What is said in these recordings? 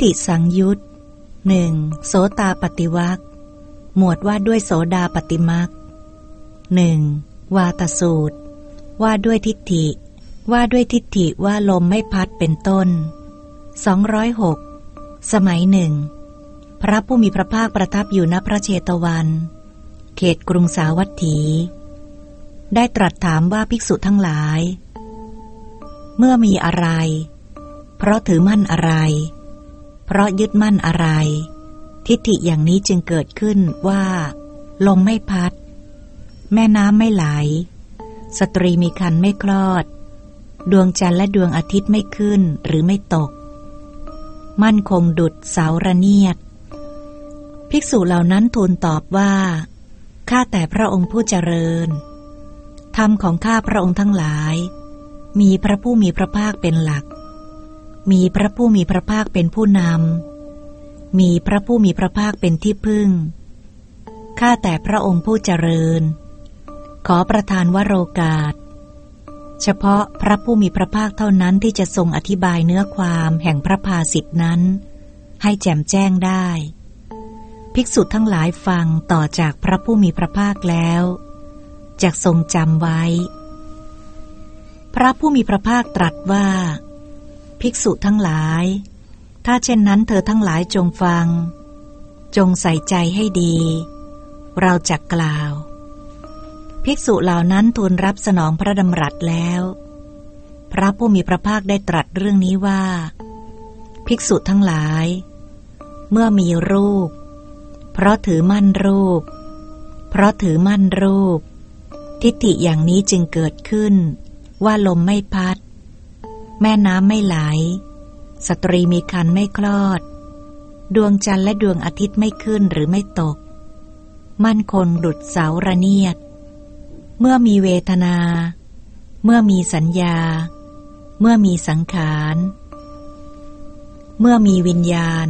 3. ทิฏฐิสังยุตหนึ่งโสตาปฏิวักหมวดว่าด้วยโสดาปฏิมักหนึ่งวาตสูตร ว่าด้วยทิฏฐิ ว่าด้วยทิฏฐิว่าลมไม่พัดเป็นต้น 206 สมัยหนึ่ง พระผู้มีพระภาคประทับอยู่ณพระเชตวัน เขตกรุงสาวัตถี ได้ตรัสถามว่าภิกษุทั้งหลาย เมื่อมีอะไร เพราะถือมั่นอะไร เพราะยึดมั่นอะไร ทิฏฐิอย่างนี้จึงเกิดขึ้นว่า ลมไม่พัด แม่น้ำไม่ไหล สตรีมีคันไม่คลอด ดวงจันทร์และดวงอาทิตย์ไม่ขึ้นหรือไม่ตก มั่นคงดุดเสาระเนียด ภิกษุเหล่านั้นทูลตอบว่า ข้าแต่พระองค์ผู้เจริญ ธรรมของข้าพระองค์ทั้งหลาย มีพระผู้มีพระภาคเป็นหลัก มีพระผู้มีพระภาคเป็นผู้นำ มีพระผู้มีพระภาคเป็นที่พึ่ง ข้าแต่พระองค์ผู้เจริญ ขอประทานวโรกาส เฉพาะพระผู้มีพระภาคเท่านั้นที่จะทรงอธิบายเนื้อความแห่งพระภาสิทธินั้น ให้แจ่มแจ้งได้ ภิกษุทั้งหลายฟังต่อจากพระผู้มีพระภาคแล้วจะทรงจำไว้ พระผู้มีพระภาคตรัสว่า ภิกษุทั้งหลาย ถ้าเช่นนั้นเธอทั้งหลายจงฟัง จงใส่ใจให้ดี เราจะกล่าว ภิกษุเหล่านั้นทูลรับสนองพระดำรัสแล้ว พระผู้มีพระภาคได้ตรัสเรื่องนี้ว่า ภิกษุทั้งหลาย เมื่อมีรูป เพราะถือมั่นรูป เพราะถือมั่นรูป ทิฏฐิอย่างนี้จึงเกิดขึ้น ว่าลมไม่พัด แม่น้ำไม่ไหล สตรีมีคันไม่คลอด ดวงจันทร์และดวงอาทิตย์ไม่ขึ้นหรือไม่ตก มั่นคงดุดเสาระเนียด เมื่อมีเวทนา เมื่อมีสัญญา เมื่อมีสังขาร เมื่อมีวิญญาณ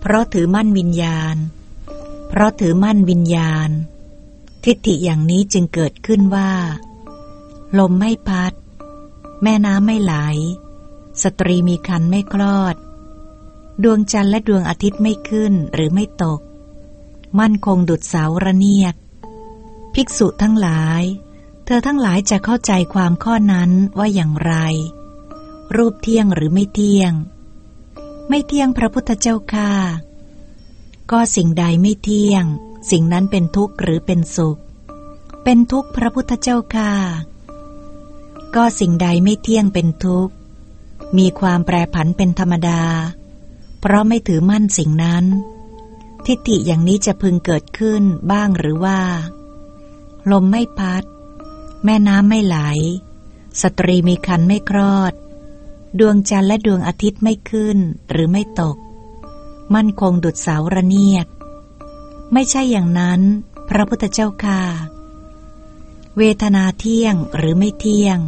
เพราะถือมั่นวิญญาณ เพราะถือมั่นวิญญาณ ทิฏฐิอย่างนี้จึงเกิดขึ้นว่า ลมไม่พัด แม่น้ำไม่ไหล สตรีมีคันไม่คลอด ดวงจันทร์และดวงอาทิตย์ไม่ขึ้นหรือไม่ตก มั่นคงดุดเสาระเนียด ภิกษุทั้งหลาย เธอทั้งหลายจะเข้าใจความข้อนั้นว่าอย่างไร รูปเที่ยงหรือไม่เที่ยง ไม่เที่ยงพระพุทธเจ้าค่าก็สิ่งใดไม่เที่ยง สิ่งนั้นเป็นทุกข์หรือเป็นสุข เป็นทุกข์พระพุทธเจ้าค่า ก็สิ่งใดไม่เที่ยงเป็นทุกข์ มีความแปรผันเป็นธรรมดา เพราะไม่ถือมั่นสิ่งนั้น ทิฏฐิอย่างนี้จะพึงเกิดขึ้นบ้างหรือว่า ลมไม่พัด แม่น้ำไม่ไหล สตรีมีคันไม่คลอด ดวงจันทร์และดวงอาทิตย์ไม่ขึ้นหรือไม่ตก มั่นคงดุดเสาระเนียด ไม่ใช่อย่างนั้น พระพุทธเจ้าค่ะ เวทนาเที่ยงหรือไม่เที่ยง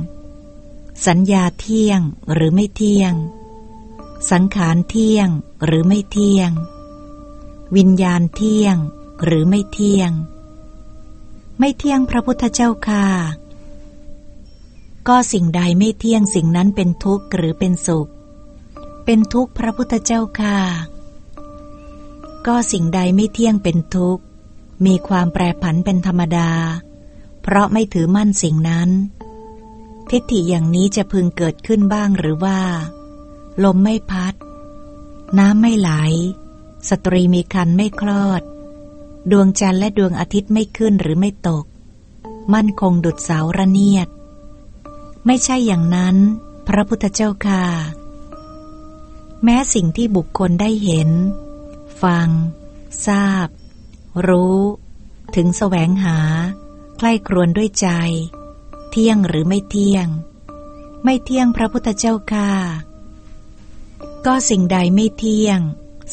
สัญญาเที่ยงหรือไม่เที่ยง สังขารเที่ยงหรือไม่เที่ยง วิญญาณเที่ยงหรือไม่เที่ยง ไม่เที่ยงพระพุทธเจ้าค่ะ ก็สิ่งใดไม่เที่ยงสิ่งนั้นเป็นทุกข์หรือเป็นสุข เป็นทุกข์พระพุทธเจ้าค่ะ ก็สิ่งใดไม่เที่ยงเป็นทุกข์มีความแปรผันเป็นธรรมดา เพราะไม่ถือมั่นสิ่งนั้น ทิฏฐิอย่างนี้จะพึงเกิดขึ้นบ้างหรือว่า ลมไม่พัด น้ำไม่ไหล สตรีมีคันไม่คลอด ดวงจันทร์และดวงอาทิตย์ไม่ขึ้นหรือไม่ตก มั่นคงดุดเสาระเนียด ไม่ใช่อย่างนั้น พระพุทธเจ้าค่ะแม้สิ่งที่บุคคลได้เห็น ฟัง ทราบ รู้ ถึงแสวงหา ใคร่ครวญด้วยใจ เที่ยงหรือไม่เที่ยง ไม่เที่ยงพระพุทธเจ้าค่ะก็สิ่งใดไม่เที่ยง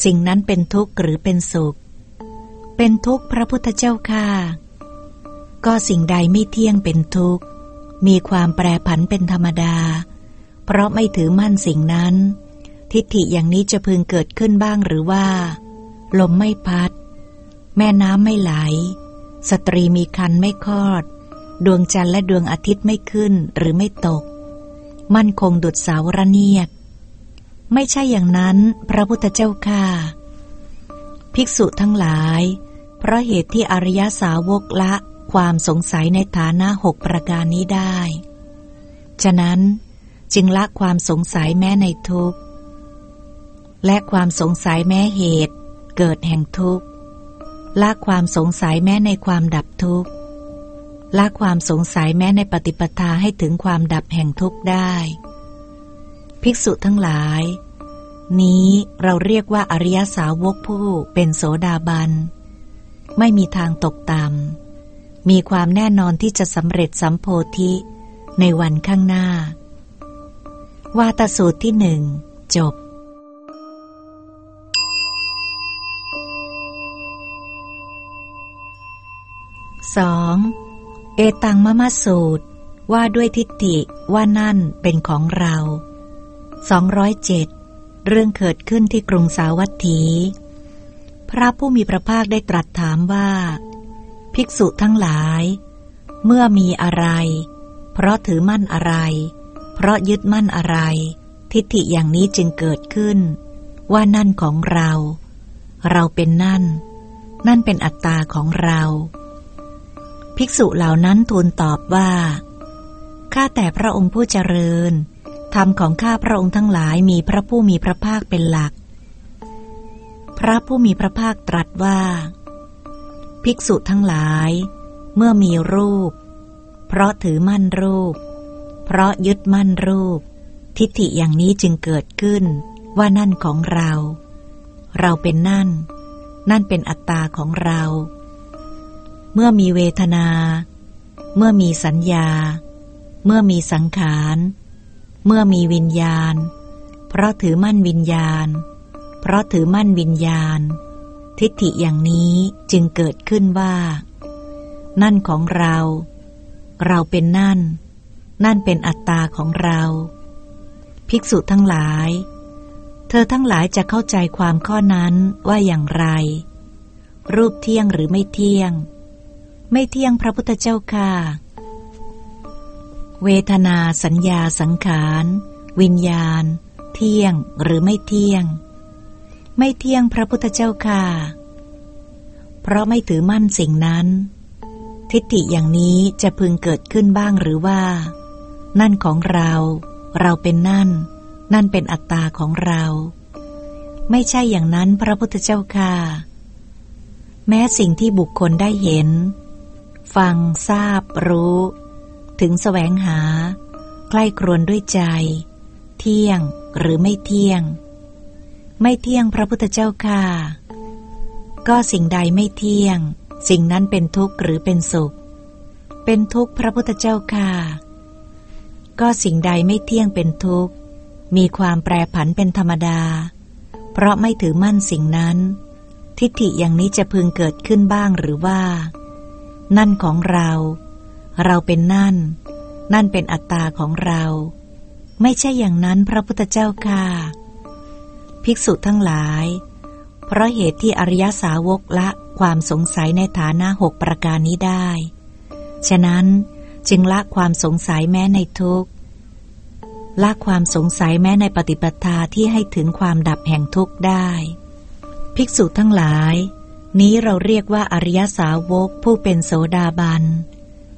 สิ่งนั้นเป็นทุกข์หรือเป็นสุข เป็นทุกข์พระพุทธเจ้าค่ะก็สิ่งใดไม่เที่ยงเป็นทุกข์ มีความแปรผันเป็นธรรมดา เพราะไม่ถือมั่นสิ่งนั้น ทิฏฐิอย่างนี้จะพึงเกิดขึ้นบ้างหรือว่า ลมไม่พัด แม่น้ำไม่ไหล สตรีมีคันไม่คลอด ดวงจันทร์และดวงอาทิตย์ไม่ขึ้นหรือไม่ตก มั่นคงดุดสาวระเนียด ไม่ใช่อย่างนั้นพระพุทธเจ้าค่ะ ภิกษุทั้งหลาย เพราะเหตุที่อริยสาวกละความสงสัยในฐานะหกประการนี้ได้ ฉะนั้นจึงละความสงสัยแม้ในทุกข์ และความสงสัยแม้เหตุเกิดแห่งทุกข์ ละความสงสัยแม้ในความดับทุกข์ละความสงสัยแม้ในปฏิปทาให้ถึงความดับแห่งทุกข์ได้ ภิกษุทั้งหลาย นี้เราเรียกว่าอริยสาวกผู้เป็นโสดาบัน ไม่มีทางตกต่ำมีความแน่นอนที่จะสำเร็จสัมโพธิในวันข้างหน้า วาตสูตรที่หนึ่งจบ สองเอตังมะมะสูตร ว่าด้วยทิฏฐิว่านั่นเป็นของเราสองร้อยเจ็ดเรื่องเกิดขึ้นที่กรุงสาวัตถี พระผู้มีพระภาคได้ตรัสถามว่า ภิกษุทั้งหลาย เมื่อมีอะไร เพราะถือมั่นอะไร เพราะยึดมั่นอะไร ทิฏฐิอย่างนี้จึงเกิดขึ้น ว่านั่นของเรา เราเป็นนั่น นั่นเป็นอัตตาของเรา ภิกษุเหล่านั้นทูลตอบว่า ข้าแต่พระองค์ผู้เจริญ ธรรมของข้าพระองค์ทั้งหลายมีพระผู้มีพระภาคเป็นหลัก พระผู้มีพระภาคตรัสว่า ภิกษุทั้งหลาย เมื่อมีรูป เพราะถือมั่นรูป เพราะยึดมั่นรูป ทิฏฐิอย่างนี้จึงเกิดขึ้นว่านั่นของเรา เราเป็นนั่น นั่นเป็นอัตตาของเรา มื่อมีเวทนา เมื่อมีสัญญา เมื่อมีสังขาร เมื่อมีวิญญาณ เพราะถือมั่นวิญญาณ เพราะถือมั่นวิญญาณ ทิฏฐิอย่างนี้จึงเกิดขึ้นว่า นั่นของเรา เราเป็นนั่น นั่นเป็นอัตตาของเรา ภิกษุทั้งหลาย เธอทั้งหลายจะเข้าใจความข้อนั้นว่าอย่างไรรูปเที่ยงหรือไม่เที่ยง ไม่เที่ยงพระพุทธเจ้าค่ะ เวทนาสัญญาสังขาร วิญญาณ เที่ยงหรือไม่เที่ยง ไม่เที่ยงพระพุทธเจ้าค่ะ เพราะไม่ถือมั่นสิ่งนั้น ทิฏฐิอย่างนี้จะพึงเกิดขึ้นบ้างหรือว่า นั่นของเรา เราเป็นนั่น นั่นเป็นอัตตาของเรา ไม่ใช่อย่างนั้นพระพุทธเจ้าค่ะ แม้สิ่งที่บุคคลได้เห็น ฟังทราบรู้ ถึงแสวงหา ใกล้ครวนด้วยใจ เที่ยงหรือไม่เที่ยง ไม่เที่ยงพระพุทธเจ้าค่ะ ก็สิ่งใดไม่เที่ยง สิ่งนั้นเป็นทุกข์หรือเป็นสุข เป็นทุกข์พระพุทธเจ้าค่ะ ก็สิ่งใดไม่เที่ยงเป็นทุกข์ มีความแปรผันเป็นธรรมดา เพราะไม่ถือมั่นสิ่งนั้น ทิฏฐิอย่างนี้จะพึงเกิดขึ้นบ้างหรือว่า นั่นของเรา เราเป็นนั่น นั่นเป็นอัตตาของเรา ไม่ใช่อย่างนั้นพระพุทธเจ้าค่ะ ภิกษุทั้งหลาย เพราะเหตุที่อริยสาวกละความสงสัยในฐานะหกประการนี้ได้ ฉะนั้นจึงละความสงสัยแม้ในทุกข์ละความสงสัยแม้ในปฏิปทาที่ให้ถึงความดับแห่งทุกข์ได้ ภิกษุทั้งหลาย นี้เราเรียกว่าอริยสาวกผู้เป็นโสดาบัน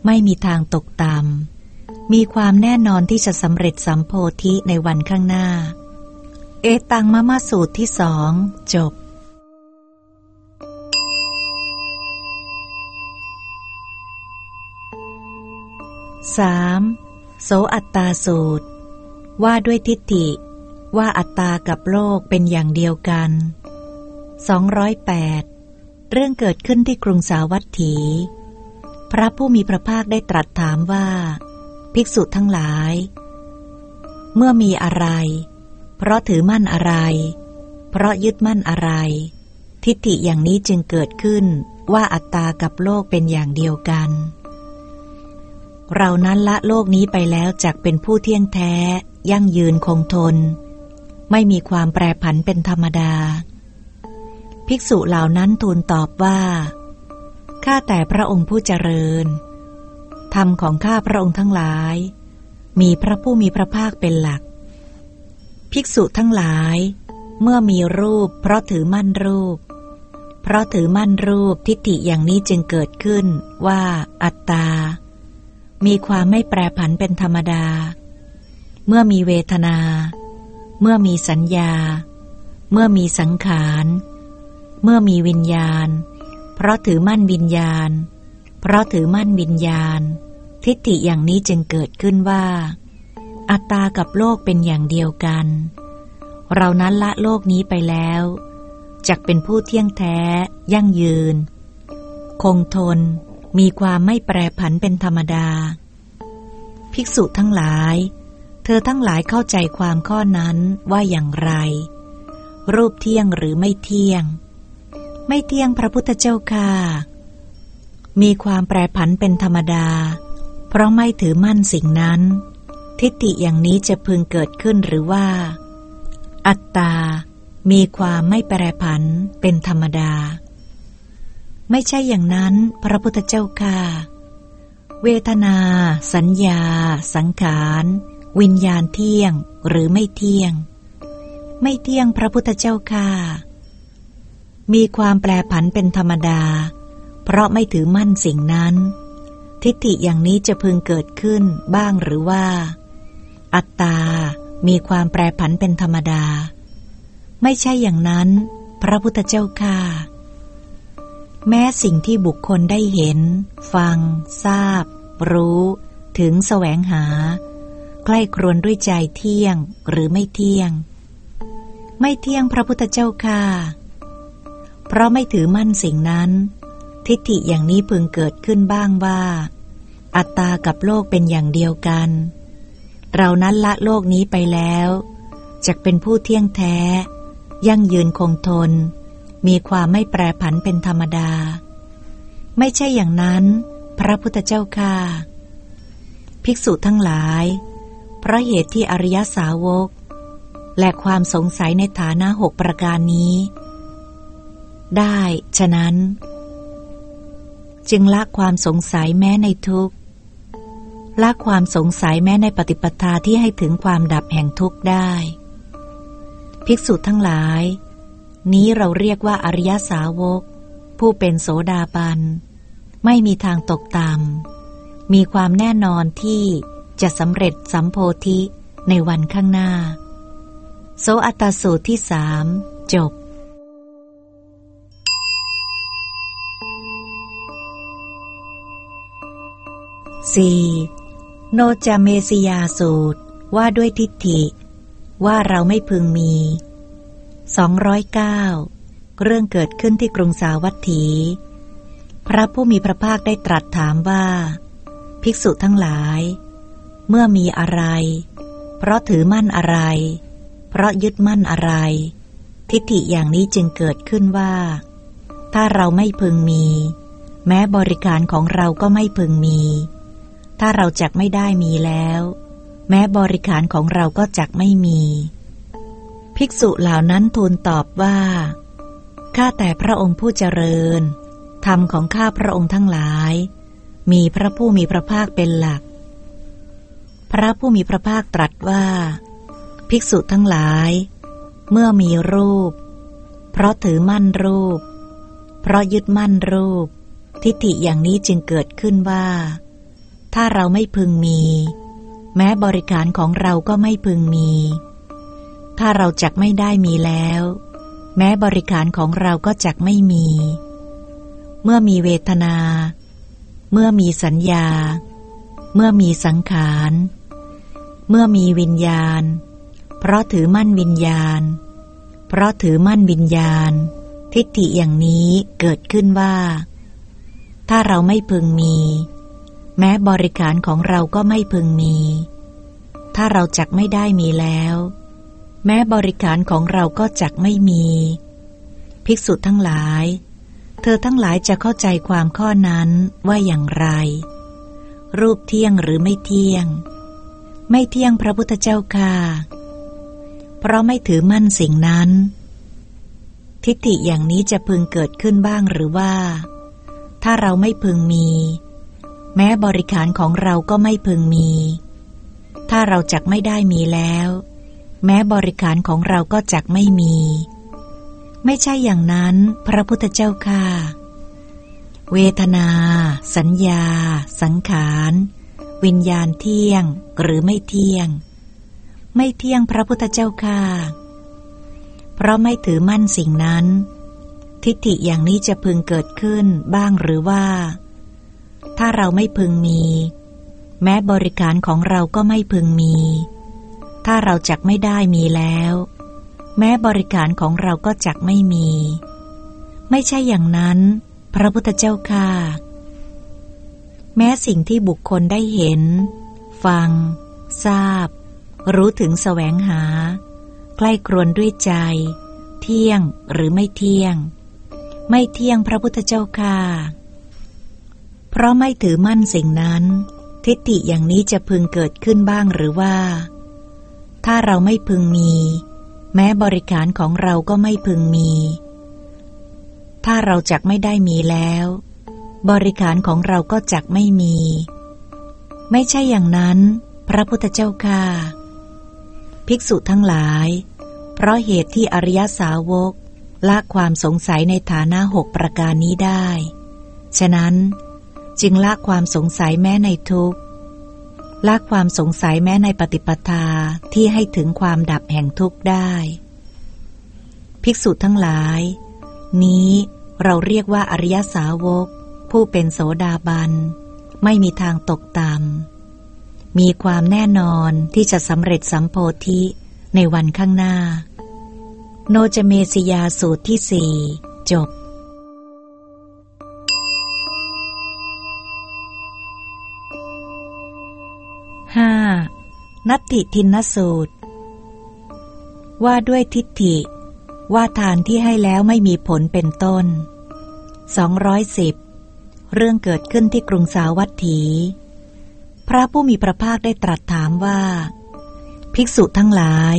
ไม่มีทางตกต่ำมีความแน่นอนที่จะสำเร็จสัมโพธิในวันข้างหน้า เอตังมะมาสูตรที่สองจบ 3. โสอัตตาสูตร ว่าด้วยทิฏฐิ ว่าอัตตากับโลกเป็นอย่างเดียวกัน 208 เรื่องเกิดขึ้นที่กรุงสาวัตถี พระผู้มีพระภาคได้ตรัสถามว่า ภิกษุทั้งหลาย เมื่อมีอะไร เพราะถือมั่นอะไร เพราะยึดมั่นอะไร ทิฏฐิอย่างนี้จึงเกิดขึ้นว่าอัตตากับโลกเป็นอย่างเดียวกัน เรานั้นละโลกนี้ไปแล้วจักเป็นผู้เที่ยงแท้ ยั่งยืนคงทน ไม่มีความแปรผันเป็นธรรมดา ภิกษุเหล่านั้นทูลตอบว่า ข้าแต่พระองค์ผู้เจริญ ธรรมของข้าพระองค์ทั้งหลาย มีพระผู้มีพระภาคเป็นหลัก ภิกษุทั้งหลาย เมื่อมีรูป เพราะถือมั่นรูป เพราะถือมั่นรูปทิฏฐิอย่างนี้จึงเกิดขึ้นว่า อัตตา มีความไม่แปรผันเป็นธรรมดา เมื่อมีเวทนา เมื่อมีสัญญา เมื่อมีสังขาร เมื่อมีวิญญาณ เพราะถือมั่นวิญญาณ เพราะถือมั่นวิญญาณ ทิฏฐิอย่างนี้จึงเกิดขึ้นว่า อัตตากับโลกเป็นอย่างเดียวกัน เรานั้นละโลกนี้ไปแล้วจักเป็นผู้เที่ยงแท้ ยั่งยืน คงทน มีความไม่แปรผันเป็นธรรมดา ภิกษุทั้งหลาย เธอทั้งหลายเข้าใจความข้อนั้นว่าอย่างไร รูปเที่ยงหรือไม่เที่ยง ไม่เที่ยงพระพุทธเจ้าค่ะ มีความแปรผันเป็นธรรมดา เพราะไม่ถือมั่นสิ่งนั้น ทิฏฐิอย่างนี้จะพึงเกิดขึ้นหรือว่า อัตตา มีความไม่แปรผันเป็นธรรมดา ไม่ใช่อย่างนั้นพระพุทธเจ้าค่ะ เวทนา สัญญา สังขาร วิญญาณเที่ยงหรือไม่เที่ยง ไม่เที่ยงพระพุทธเจ้าค่ะ มีความแปรผันเป็นธรรมดา เพราะไม่ถือมั่นสิ่งนั้น ทิฏฐิอย่างนี้จะพึงเกิดขึ้นบ้างหรือว่า อัตตา มีความแปรผันเป็นธรรมดา ไม่ใช่อย่างนั้น พระพุทธเจ้าค่ะแม้สิ่งที่บุคคลได้เห็น ฟัง ทราบ รู้ ถึงแสวงหา ใกล้ครวนด้วยใจเที่ยงหรือไม่เที่ยง ไม่เที่ยงพระพุทธเจ้าค่ะ เพราะไม่ถือมั่นสิ่งนั้น ทิฏฐิอย่างนี้พึงเกิดขึ้นบ้างว่า อัตตากับโลกเป็นอย่างเดียวกัน เรานั้นละโลกนี้ไปแล้วจะเป็นผู้เที่ยงแท้ ยั่งยืนคงทน มีความไม่แปรผันเป็นธรรมดา ไม่ใช่อย่างนั้น พระพุทธเจ้าค่ะภิกษุทั้งหลาย เพราะเหตุที่อริยสาวก และความสงสัยในฐานะหกประการนี้ ได้ ฉะนั้น จึงละความสงสัยแม้ในทุกละความสงสัยแม้ในปฏิปทาที่ให้ถึงความดับแห่งทุกข์ได้ ภิกษุทั้งหลาย นี้เราเรียกว่าอริยสาวก ผู้เป็นโสดาบัน ไม่มีทางตกต่ำมีความแน่นอนที่จะสำเร็จสัมโพธิในวันข้างหน้า โสอัตสูตรที่สามจบ สี่โนจาเมสยาสูตร ว่าด้วยทิฏฐิ ว่าเราไม่พึงมี 209 เรื่องเกิดขึ้นที่กรุงสาวัตถี พระผู้มีพระภาคได้ตรัสถามว่า ภิกษุทั้งหลาย เมื่อมีอะไร เพราะถือมั่นอะไร เพราะยึดมั่นอะไร ทิฏฐิอย่างนี้จึงเกิดขึ้นว่า ถ้าเราไม่พึงมี แม้บริการของเราก็ไม่พึงมี ถ้าเราจักไม่ได้มีแล้ว แม้บริการของเราก็จักไม่มี ภิกษุเหล่านั้นทูลตอบว่า ข้าแต่พระองค์ผู้เจริญ ธรรมของข้าพระองค์ทั้งหลาย มีพระผู้มีพระภาคเป็นหลัก พระผู้มีพระภาคตรัสว่า ภิกษุทั้งหลาย เมื่อมีรูป เพราะถือมั่นรูป เพราะยึดมั่นรูป ทิฏฐิอย่างนี้จึงเกิดขึ้นว่า ถ้าเราไม่พึงมี แม้บริการของเราก็ไม่พึงมี ถ้าเราจักไม่ได้มีแล้ว แม้บริการของเราก็จักไม่มี เมื่อมีเวทนา เมื่อมีสัญญา เมื่อมีสังขาร เมื่อมีวิญญาณ เพราะถือมั่นวิญญาณ เพราะถือมั่นวิญญาณ ทิฏฐิอย่างนี้เกิดขึ้นว่า ถ้าเราไม่พึงมี แม้บริการของเราก็ไม่พึงมี ถ้าเราจักไม่ได้มีแล้ว แม้บริการของเราก็จักไม่มี ภิกษุทั้งหลาย เธอทั้งหลายจะเข้าใจความข้อนั้นว่าอย่างไร รูปเที่ยงหรือไม่เที่ยง ไม่เที่ยงพระพุทธเจ้าค่ะเพราะไม่ถือมั่นสิ่งนั้น ทิฏฐิอย่างนี้จะพึงเกิดขึ้นบ้างหรือว่า ถ้าเราไม่พึงมี แม้บริขารของเราก็ไม่พึงมี ถ้าเราจักไม่ได้มีแล้ว แม้บริการของเราก็จักไม่มี ไม่ใช่อย่างนั้น พระพุทธเจ้าค่ะ เวทนา สัญญา สังขาร วิญญาณเที่ยงหรือไม่เที่ยง ไม่เที่ยงพระพุทธเจ้าค่ะ เพราะไม่ถือมั่นสิ่งนั้น ทิฏฐิอย่างนี้จะพึงเกิดขึ้นบ้างหรือว่า ถ้าเราไม่พึงมี แม้บริการของเราก็ไม่พึงมี ถ้าเราจักไม่ได้มีแล้ว แม้บริการของเราก็จักไม่มี ไม่ใช่อย่างนั้น พระพุทธเจ้าค่ะแม้สิ่งที่บุคคลได้เห็น ฟัง ทราบ รู้ถึงแสวงหา ใกล้ครวนด้วยใจ เที่ยงหรือไม่เที่ยง ไม่เที่ยงพระพุทธเจ้าค่ะ เพราะไม่ถือมั่นสิ่งนั้น ทิฏฐิอย่างนี้จะพึงเกิดขึ้นบ้างหรือว่า ถ้าเราไม่พึงมี แม้บริการของเราก็ไม่พึงมี ถ้าเราจักไม่ได้มีแล้ว บริการของเราก็จักไม่มี ไม่ใช่อย่างนั้น พระพุทธเจ้าค่ะภิกษุทั้งหลาย เพราะเหตุที่อริยสาวกละความสงสัยในฐานะหกประการนี้ได้ ฉะนั้น จึงละความสงสัยแม้ในทุกข์ละความสงสัยแม้ในปฏิปทาที่ให้ถึงความดับแห่งทุกข์ได้ ภิกษุทั้งหลาย นี้เราเรียกว่าอริยสาวก ผู้เป็นโสดาบัน ไม่มีทางตกต่ำมีความแน่นอนที่จะสำเร็จสัมโพธิในวันข้างหน้า โนจเมสยาสูตรที่สี่จบ นัตติทินสูตร ว่าด้วยทิฏฐิ ว่าทานที่ให้แล้วไม่มีผลเป็นต้น 210 เรื่องเกิดขึ้นที่กรุงสาวัตถี พระผู้มีพระภาคได้ตรัสถามว่า ภิกษุทั้งหลาย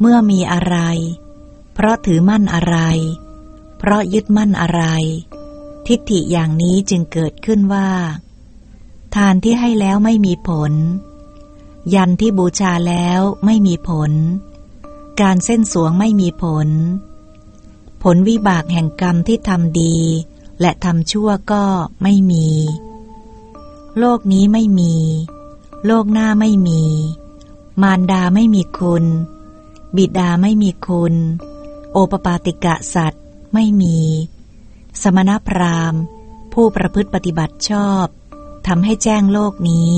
เมื่อมีอะไร เพราะถือมั่นอะไร เพราะยึดมั่นอะไร ทิฏฐิอย่างนี้จึงเกิดขึ้นว่า ทานที่ให้แล้วไม่มีผล ยันที่บูชาแล้วไม่มีผล การเส้นสวงไม่มีผล ผลวิบากแห่งกรรมที่ทำดี และทำชั่วก็ไม่มี โลกนี้ไม่มี โลกหน้าไม่มี มารดาไม่มีคุณ บิดาไม่มีคุณ โอปปาติกะสัตว์ไม่มี สมณพราหมณ์ ผู้ประพฤติปฏิบัติชอบทำให้แจ้งโลกนี้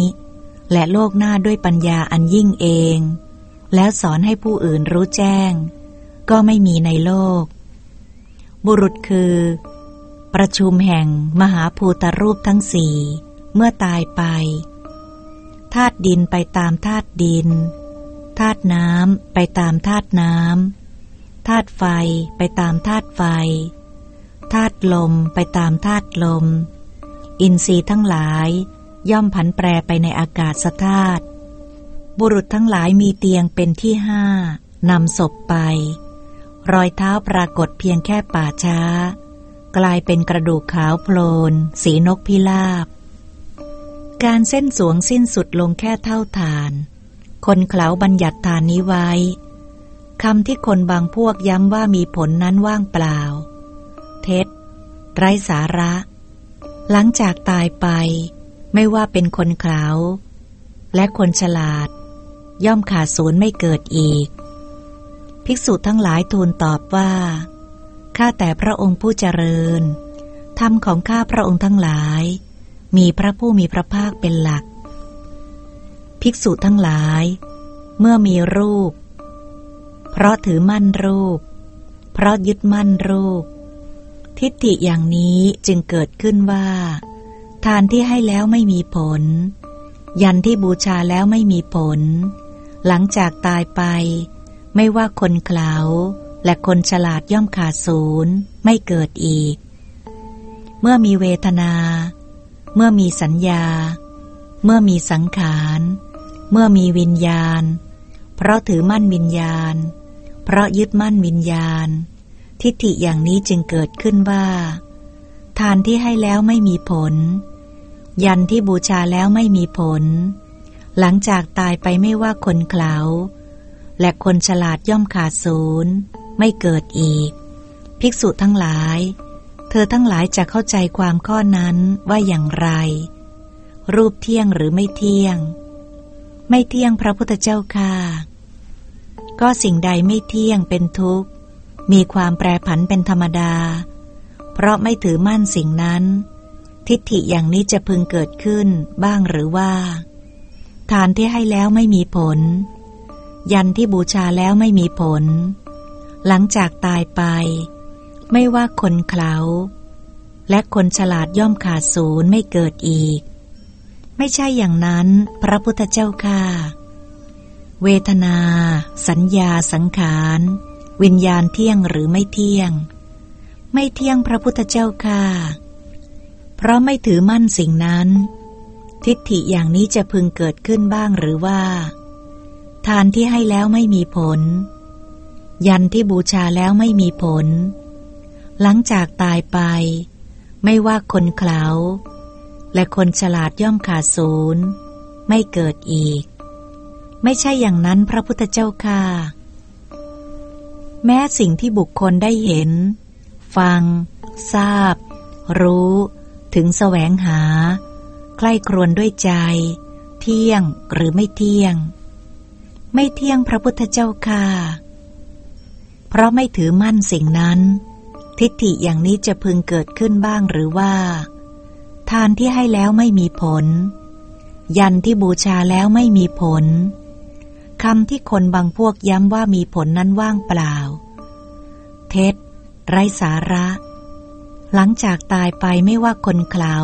และโลกหน้าด้วยปัญญาอันยิ่งเอง แล้วสอนให้ผู้อื่นรู้แจ้ง ก็ไม่มีในโลก บุรุษคือ ประชุมแห่งมหาภูตรูปทั้งสี่เมื่อตายไปธาตุดินไปตามธาตุดินธาตุน้ำไปตามธาตุน้ำธาตุไฟไปตามธาตุไฟธาตุลมไปตามธาตุลม อินทรีย์ทั้งหลาย ย่อมผันแปรไปในอากาศสธาตุบุรุษทั้งหลายมีเตียงเป็นที่ห้านำศพไป รอยเท้าปรากฏเพียงแค่ป่าช้า กลายเป็นกระดูกขาวโพลน สีนกพิราบ การเส้นสวงสิ้นสุดลงแค่เท่าฐาน คนเขาบัญญัติฐานนี้ไว้คำที่คนบางพวกย้ำว่ามีผลนั้นว่างเปล่า เท็จ ไร้สาระ หลังจากตายไป ไม่ว่าเป็นคนขาว และคนฉลาด ย่อมขาดศูนย์ไม่เกิดอีก ภิกษุทั้งหลายทูลตอบว่า ข้าแต่พระองค์ผู้เจริญ ธรรมของข้าพระองค์ทั้งหลาย มีพระผู้มีพระภาคเป็นหลัก ภิกษุทั้งหลาย เมื่อมีรูป เพราะถือมั่นรูป เพราะยึดมั่นรูป ทิฏฐิอย่างนี้จึงเกิดขึ้นว่า ทานที่ให้แล้วไม่มีผล ยันที่บูชาแล้วไม่มีผล หลังจากตายไป ไม่ว่าคนเขลาและคนฉลาดย่อมขาดศูนย์ไม่เกิดอีก เมื่อมีเวทนา เมื่อมีสัญญา เมื่อมีสังขาร เมื่อมีวิญญาณ เพราะถือมั่นวิญญาณ เพราะยึดมั่นวิญญาณ ทิฏฐิอย่างนี้จึงเกิดขึ้นว่า ทานที่ให้แล้วไม่มีผล ยันที่บูชาแล้วไม่มีผล หลังจากตายไปไม่ว่าคนเขาและคนฉลาดย่อมขาดศูนย์ ไม่เกิดอีก ภิกษุทั้งหลาย เธอทั้งหลายจะเข้าใจความข้อนั้นว่าอย่างไร รูปเที่ยงหรือไม่เที่ยง ไม่เที่ยงพระพุทธเจ้าค่ะ ก็สิ่งใดไม่เที่ยงเป็นทุกข์ มีความแปรผันเป็นธรรมดา เพราะไม่ถือมั่นสิ่งนั้น ทิฏฐิอย่างนี้จะพึงเกิดขึ้นบ้างหรือว่า ทานที่ให้แล้วไม่มีผล ยันที่บูชาแล้วไม่มีผล หลังจากตายไป ไม่ว่าคนเขาและคนฉลาดย่อมขาดศูนย์ไม่เกิดอีก ไม่ใช่อย่างนั้นพระพุทธเจ้าค่ะเวทนา สัญญาสังขาร วิญญาณเที่ยงหรือไม่เที่ยง ไม่เที่ยงพระพุทธเจ้าค่ะ เพราะไม่ถือมั่นสิ่งนั้น ทิฏฐิอย่างนี้จะพึงเกิดขึ้นบ้างหรือว่า ทานที่ให้แล้วไม่มีผล ยันที่บูชาแล้วไม่มีผล หลังจากตายไป ไม่ว่าคนเขาและคนฉลาดย่อมขาดศูนย์ไม่เกิดอีก ไม่ใช่อย่างนั้นพระพุทธเจ้าค่ะ แม้สิ่งที่บุคคลได้เห็น ฟัง ทราบ รู้ ถึงแสวงหาใกล้ครวนด้วยใจ เที่ยงหรือไม่เที่ยง ไม่เที่ยงพระพุทธเจ้าค่ะ เพราะไม่ถือมั่นสิ่งนั้น ทิฏฐิอย่างนี้จะพึงเกิดขึ้นบ้างหรือว่า ทานที่ให้แล้วไม่มีผล ยันที่บูชาแล้วไม่มีผลคำที่คนบางพวกย้ำว่ามีผลนั้นว่างเปล่า เท็จ ไร้สาระ หลังจากตายไปไม่ว่าคนเขลา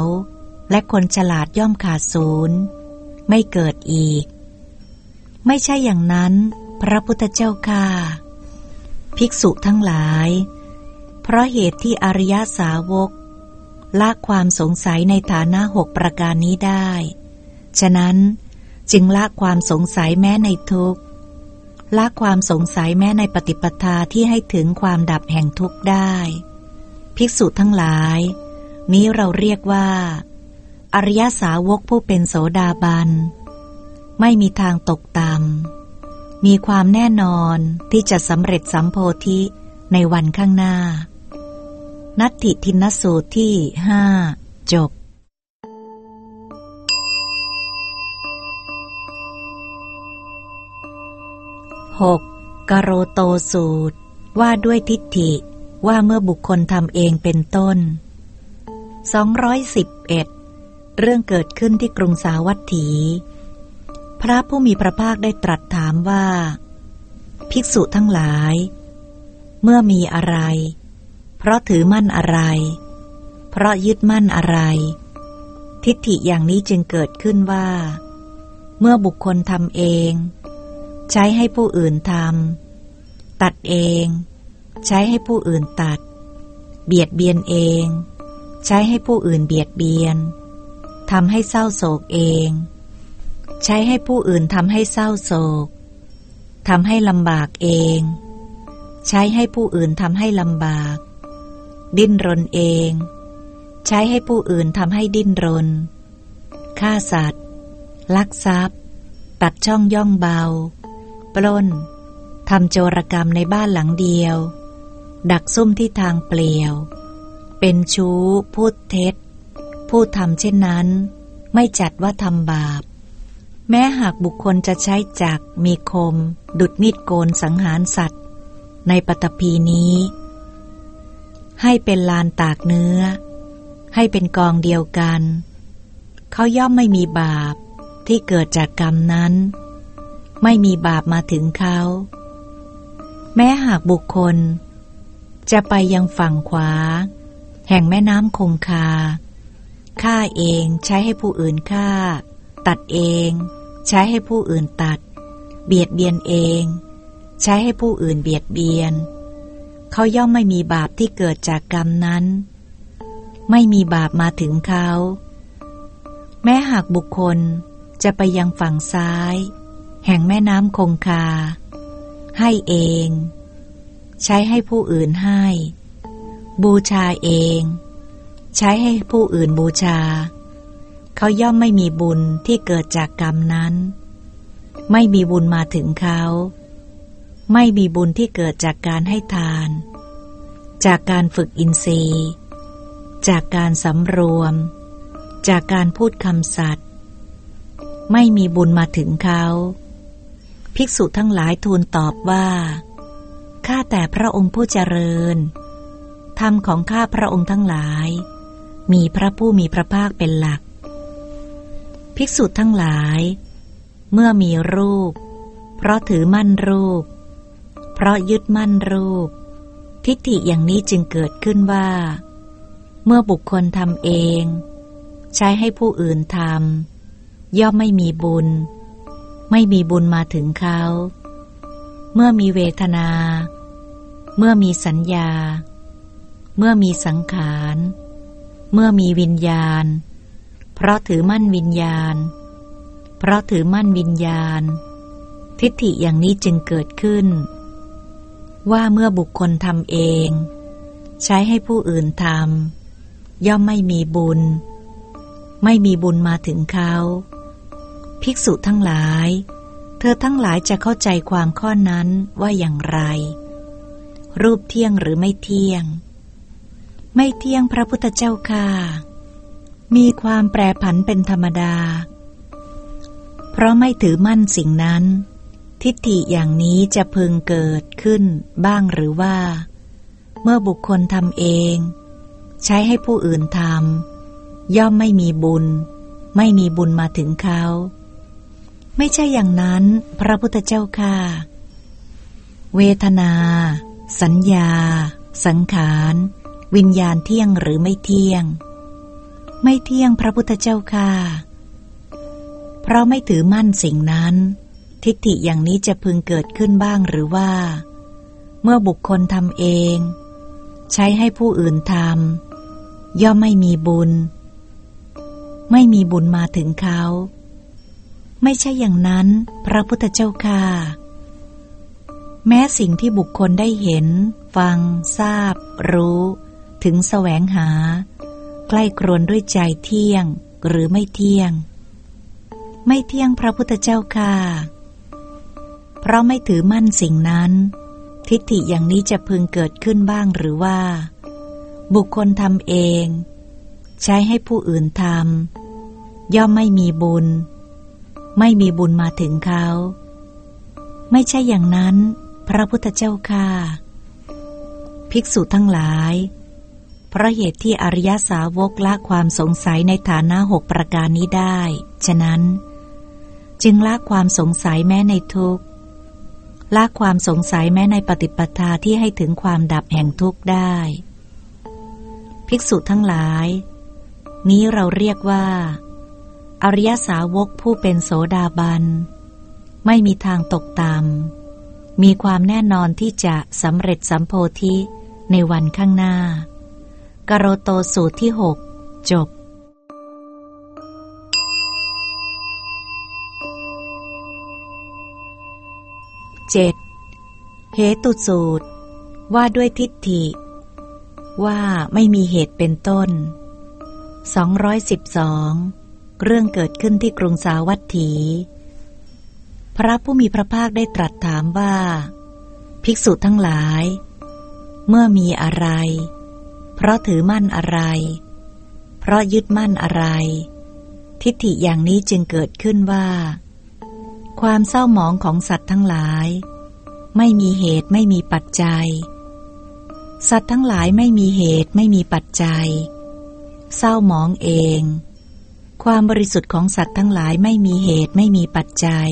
และคนฉลาดย่อมขาดศูนย์ ไม่เกิดอีก ไม่ใช่อย่างนั้น พระพุทธเจ้าค่ะภิกษุทั้งหลาย เพราะเหตุที่อริยสาวกละความสงสัยในฐานะหกประการนี้ได้ ฉะนั้นจึงละความสงสัยแม้ในทุกข์ละความสงสัยแม้ในปฏิปทาที่ให้ถึงความดับแห่งทุกข์ได้ ภิกษุทั้งหลาย นี้เราเรียกว่า อริยสาวกผู้เป็นโสดาบัน ไม่มีทางตกต่ำมีความแน่นอนที่จะสำเร็จสัมโพธิในวันข้างหน้า นัตถิทินสูตรที่ห้าจบ 6. กโรโตสูตรว่าด้วยทิฏฐิ ว่าเมื่อบุคคลทำเองเป็นต้น 211 เรื่องเกิดขึ้นที่กรุงสาวัตถี พระผู้มีพระภาคได้ตรัสถามว่า ภิกษุทั้งหลาย เมื่อมีอะไร เพราะถือมั่นอะไร เพราะยึดมั่นอะไร ทิฏฐิอย่างนี้จึงเกิดขึ้นว่า เมื่อบุคคลทำเอง ใช้ให้ผู้อื่นทำตัดเอง ใช้ให้ผู้อื่นตัด เบียดเบียนเอง ใช้ให้ผู้อื่นเบียดเบียนทำให้เศร้าโศกเอง ใช้ให้ผู้อื่นทำให้เศร้าโศกทำให้ลำบากเอง ใช้ให้ผู้อื่นทำให้ลำบาก ดิ้นรนเอง ใช้ให้ผู้อื่นทำให้ดิ้นรน ฆ่าสัตว์ ลักทรัพย์ ตัดช่องย่องเบา ปล้นทำโจรกรรมในบ้านหลังเดียว ดักซุ่มที่ทางเปลี่ยว เป็นชู้ พูดเท็จ พูดทำเช่นนั้น ไม่จัดว่าทำบาป แม้หากบุคคลจะใช้จักมีคม ดุดมีดโกนสังหารสัตว์ ในปตพีนี้ ให้เป็นลานตากเนื้อ ให้เป็นกองเดียวกัน เขาย่อมไม่มีบาปที่เกิดจากกรรมนั้น ไม่มีบาปมาถึงเขา แม้หากบุคคล จะไปยังฝั่งขวา แห่งแม่น้ำคงคาฆ่าเองใช้ให้ผู้อื่นฆ่า ตัดเอง ใช้ให้ผู้อื่นตัด เบียดเบียนเอง ใช้ให้ผู้อื่นเบียดเบียน เขาย่อมไม่มีบาปที่เกิดจากกรรมนั้น ไม่มีบาปมาถึงเขา แม้หากบุคคลจะไปยังฝั่งซ้าย แห่งแม่น้ำคงคา ให้เอง ใช้ให้ผู้อื่นให้ บูชาเอง ใช้ให้ผู้อื่นบูชา เขาย่อมไม่มีบุญที่เกิดจากกรรมนั้น ไม่มีบุญมาถึงเขา ไม่มีบุญที่เกิดจากการให้ทาน จากการฝึกอินทรีย์ จากการสำรวม จากการพูดคำสัตย์ไม่มีบุญมาถึงเขา ภิกษุทั้งหลายทูลตอบว่า ข้าแต่พระองค์ผู้เจริญ ธรรมของข้าพระองค์ทั้งหลาย มีพระผู้มีพระภาคเป็นหลัก ภิกษุทั้งหลาย เมื่อมีรูป เพราะถือมั่นรูป เพราะยึดมั่นรูป ทิฏฐิอย่างนี้จึงเกิดขึ้นว่า เมื่อบุคคลทำเอง ใช้ให้ผู้อื่นทำย่อมไม่มีบุญ ไม่มีบุญมาถึงเขา เมื่อมีเวทนา เมื่อมีสัญญา เมื่อมีสังขาร เมื่อมีวิญญาณ เพราะถือมั่นวิญญาณ เพราะถือมั่นวิญญาณ ทิฏฐิอย่างนี้จึงเกิดขึ้น ว่าเมื่อบุคคลทำเอง ใช้ให้ผู้อื่นทำย่อมไม่มีบุญ ไม่มีบุญมาถึงเขา ภิกษุทั้งหลาย เธอทั้งหลายจะเข้าใจความข้อนั้นว่าอย่างไร รูปเที่ยงหรือไม่เที่ยง ไม่เที่ยงพระพุทธเจ้าค่ะ มีความแปรผันเป็นธรรมดา เพราะไม่ถือมั่นสิ่งนั้น ทิฏฐิอย่างนี้จะพึงเกิดขึ้นบ้างหรือว่า เมื่อบุคคลทำเอง ใช้ให้ผู้อื่นทำย่อมไม่มีบุญ ไม่มีบุญมาถึงเขา ไม่ใช่อย่างนั้น พระพุทธเจ้าค่ะ เวทนา สัญญา สังขาร วิญญาณเที่ยงหรือไม่เที่ยง ไม่เที่ยงพระพุทธเจ้าค่ะ เพราะไม่ถือมั่นสิ่งนั้น ทิฏฐิอย่างนี้จะพึงเกิดขึ้นบ้างหรือว่า เมื่อบุคคลทำเอง ใช้ให้ผู้อื่นทำย่อมไม่มีบุญ ไม่มีบุญมาถึงเขา ไม่ใช่อย่างนั้น พระพุทธเจ้าค่ะ แม้สิ่งที่บุคคลได้เห็น ฟัง ทราบ รู้ ถึงแสวงหา ใกล้ครวนด้วยใจเที่ยงหรือไม่เที่ยง ไม่เที่ยงพระพุทธเจ้าค่ะ เพราะไม่ถือมั่นสิ่งนั้น ทิฏฐิอย่างนี้จะพึงเกิดขึ้นบ้างหรือว่า บุคคลทำเอง ใช้ให้ผู้อื่นทำย่อมไม่มีบุญ ไม่มีบุญมาถึงเขา ไม่ใช่อย่างนั้น พระพุทธเจ้าค่ะ ภิกษุทั้งหลาย เพราะเหตุที่อริยสาวกละความสงสัยในฐานะหกประการนี้ได้ ฉะนั้น จึงละความสงสัยแม้ในทุกข์ละความสงสัยแม้ในปฏิปทาที่ให้ถึงความดับแห่งทุกข์ได้ ภิกษุทั้งหลาย นี้เราเรียกว่า อริยสาวกผู้เป็นโสดาบัน ไม่มีทางตกต่ำมีความแน่นอนที่จะสำเร็จสัมโพธิในวันข้างหน้ากโรโตสูตรที่หกจบเจ็ดเหตุสูตร ว่าด้วยทิฏฐิ ว่าไม่มีเหตุเป็นต้น 212 เรื่องเกิดขึ้นที่กรุงสาวัตถี พระผู้มีพระภาคได้ตรัสถามว่า ภิกษุทั้งหลาย เมื่อมีอะไร เพราะถือมั่นอะไร เพราะยึดมั่นอะไร ทิฏฐิอย่างนี้จึงเกิดขึ้นว่า ความเศร้าหมองของสัตว์ทั้งหลาย ไม่มีเหตุไม่มีปัจจัย สัตว์ทั้งหลายไม่มีเหตุไม่มีปัจจัย เศร้าหมองเอง ความบริสุทธิ์ของสัตว์ทั้งหลายไม่มีเหตุไม่มีปัจจัย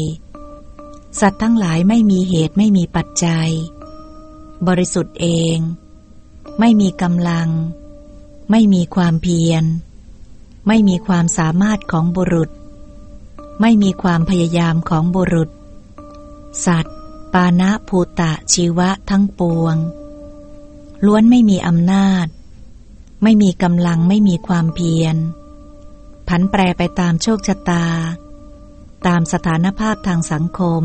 สัตว์ทั้งหลายไม่มีเหตุไม่มีปัจจัย บริสุทธิ์เอง ไม่มีกำลัง ไม่มีความเพียร ไม่มีความสามารถของบุรุษ ไม่มีความพยายามของบุรุษ สัตว์ ปานะภูตะชีวะทั้งปวง ล้วนไม่มีอำนาจ ไม่มีกำลังไม่มีความเพียร ผันแปรไปตามโชคชะตา ตามสถานภาพทางสังคม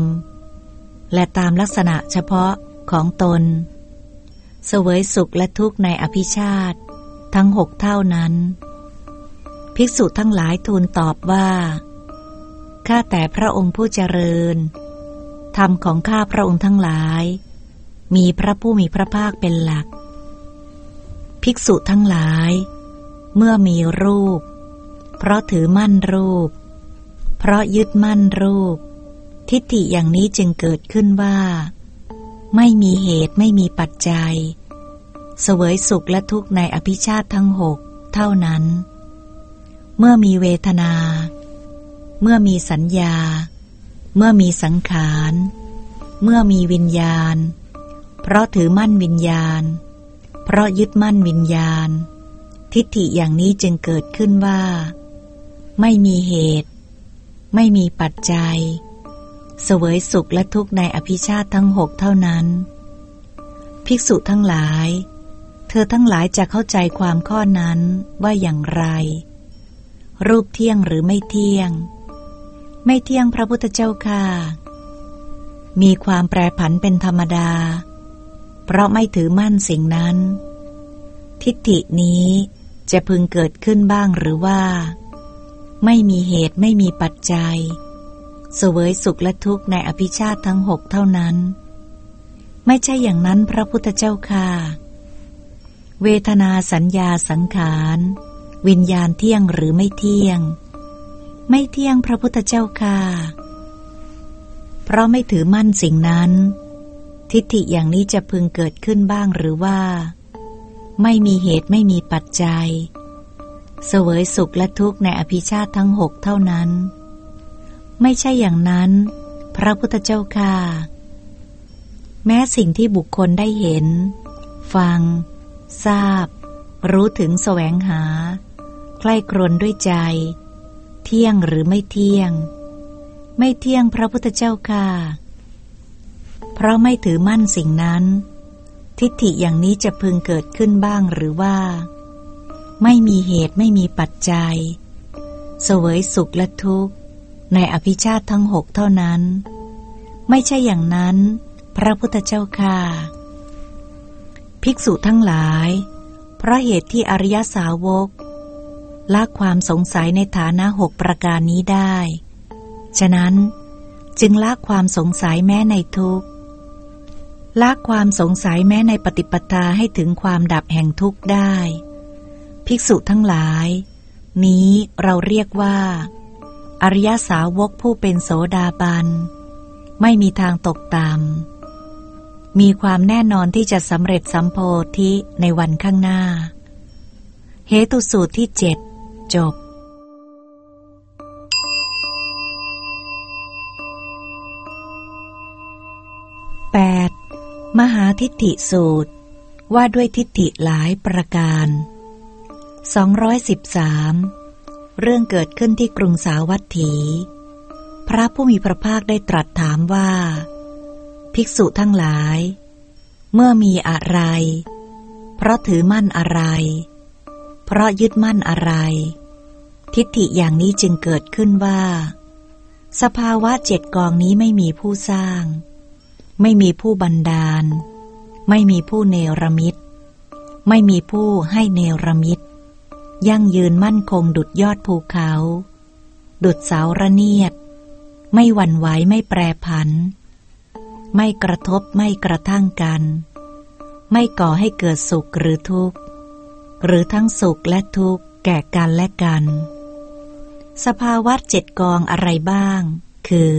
และตามลักษณะเฉพาะของตน เสวยสุขและทุกข์ในอภิชาติ ทั้งหกเท่านั้น ภิกษุทั้งหลายทูลตอบว่า ข้าแต่พระองค์ผู้เจริญ ธรรมของข้าพระองค์ทั้งหลาย มีพระผู้มีพระภาคเป็นหลัก ภิกษุทั้งหลาย เมื่อมีรูป เพราะถือมั่นรูป เพราะยึดมั่นรูป ทิฏฐิอย่างนี้จึงเกิดขึ้นว่า ไม่มีเหตุไม่มีปัจจัย เสวยสุขและทุกข์ในอภิชาติทั้งหกเท่านั้น เมื่อมีเวทนา เมื่อมีสัญญา เมื่อมีสังขาร เมื่อมีวิญญาณ เพราะถือมั่นวิญญาณ เพราะยึดมั่นวิญญาณทิฏฐิอย่างนี้จึงเกิดขึ้นว่า ไม่มีเหตุ ไม่มีปัจจัย เสวยสุขและทุกข์ในอภิชาติทั้งหกเท่านั้น ภิกษุทั้งหลาย เธอทั้งหลายจะเข้าใจความข้อนั้นว่าอย่างไร รูปเที่ยงหรือไม่เที่ยง ไม่เที่ยงพระพุทธเจ้าค่ะ มีความแปรผันเป็นธรรมดา เพราะไม่ถือมั่นสิ่งนั้น ทิฏฐินี้จะพึงเกิดขึ้นบ้างหรือว่า ไม่มีเหตุไม่มีปัจจัย เสวยสุขและทุกข์ในอภิชาติทั้งหกเท่านั้น ไม่ใช่อย่างนั้นพระพุทธเจ้าค่ะ เวทนาสัญญาสังขาร วิญญาณเที่ยงหรือไม่เที่ยง ไม่เที่ยงพระพุทธเจ้าค่ะ เพราะไม่ถือมั่นสิ่งนั้น ทิฏฐิอย่างนี้จะพึงเกิดขึ้นบ้างหรือว่า ไม่มีเหตุไม่มีปัจจัย เสวยสุขและทุกข์ในอภิชาติทั้งหกเท่านั้น ไม่ใช่อย่างนั้น พระพุทธเจ้าค่ะ แม้สิ่งที่บุคคลได้เห็น ฟัง ทราบ รู้ถึงแสวงหา ใกล้ครนด้วยใจ เที่ยงหรือไม่เที่ยง ไม่เที่ยงพระพุทธเจ้าค่ะ เพราะไม่ถือมั่นสิ่งนั้น ทิฏฐิอย่างนี้จะพึงเกิดขึ้นบ้างหรือว่า ไม่มีเหตุไม่มีปัจจัย เสวยสุขและทุกข์ ในอภิชาติทั้งหกเท่านั้น ไม่ใช่อย่างนั้น พระพุทธเจ้าค่ะภิกษุทั้งหลาย เพราะเหตุที่อริยสาวกละความสงสัยในฐานะหกประการนี้ได้ ฉะนั้นจึงละความสงสัยแม้ในทุกข์ละความสงสัยแม้ในปฏิปทาให้ถึงความดับแห่งทุกข์ได้ ภิกษุทั้งหลาย นี้เราเรียกว่า อริยสาวกผู้เป็นโสดาบัน ไม่มีทางตกต่ำมีความแน่นอนที่จะสำเร็จสัมโพธิในวันข้างหน้า เหตุสูตรที่เจ็ดจบ 8. มหาทิฏฐิสูตรว่าด้วยทิฏฐิหลายประการ 213 เรื่องเกิดขึ้นที่กรุงสาวัตถี พระผู้มีพระภาคได้ตรัสถามว่า ภิกษุทั้งหลาย เมื่อมีอะไร เพราะถือมั่นอะไร เพราะยึดมั่นอะไร ทิฏฐิอย่างนี้จึงเกิดขึ้นว่า สภาวะเจ็ดกองนี้ไม่มีผู้สร้าง ไม่มีผู้บันดาล ไม่มีผู้เนรมิต ไม่มีผู้ให้เนรมิต ยั่งยืนมั่นคงดุดยอดภูเขา ดุดเสาระเนียด ไม่หวั่นไหวไม่แปรผัน ไม่กระทบไม่กระทั่งกัน ไม่ก่อให้เกิดสุขหรือทุกข์ หรือทั้งสุขและทุกข์แก่กันและกัน สภาวะเจ็ดกองอะไรบ้าง คือ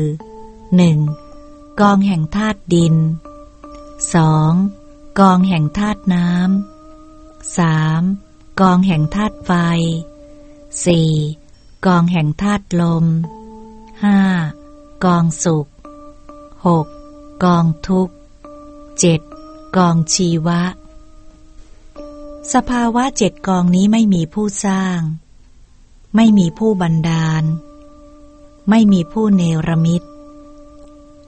1. กองแห่งธาตุดิน 2. กองแห่งธาตุน้ำ 3. กองแห่งธาตุไฟ 4. กองแห่งธาตุลม 5. กองสุข 6. กองทุกข์เจ็ดกองชีวะ สภาวะเจ็ดกองนี้ไม่มีผู้สร้าง ไม่มีผู้บันดาล ไม่มีผู้เนรมิต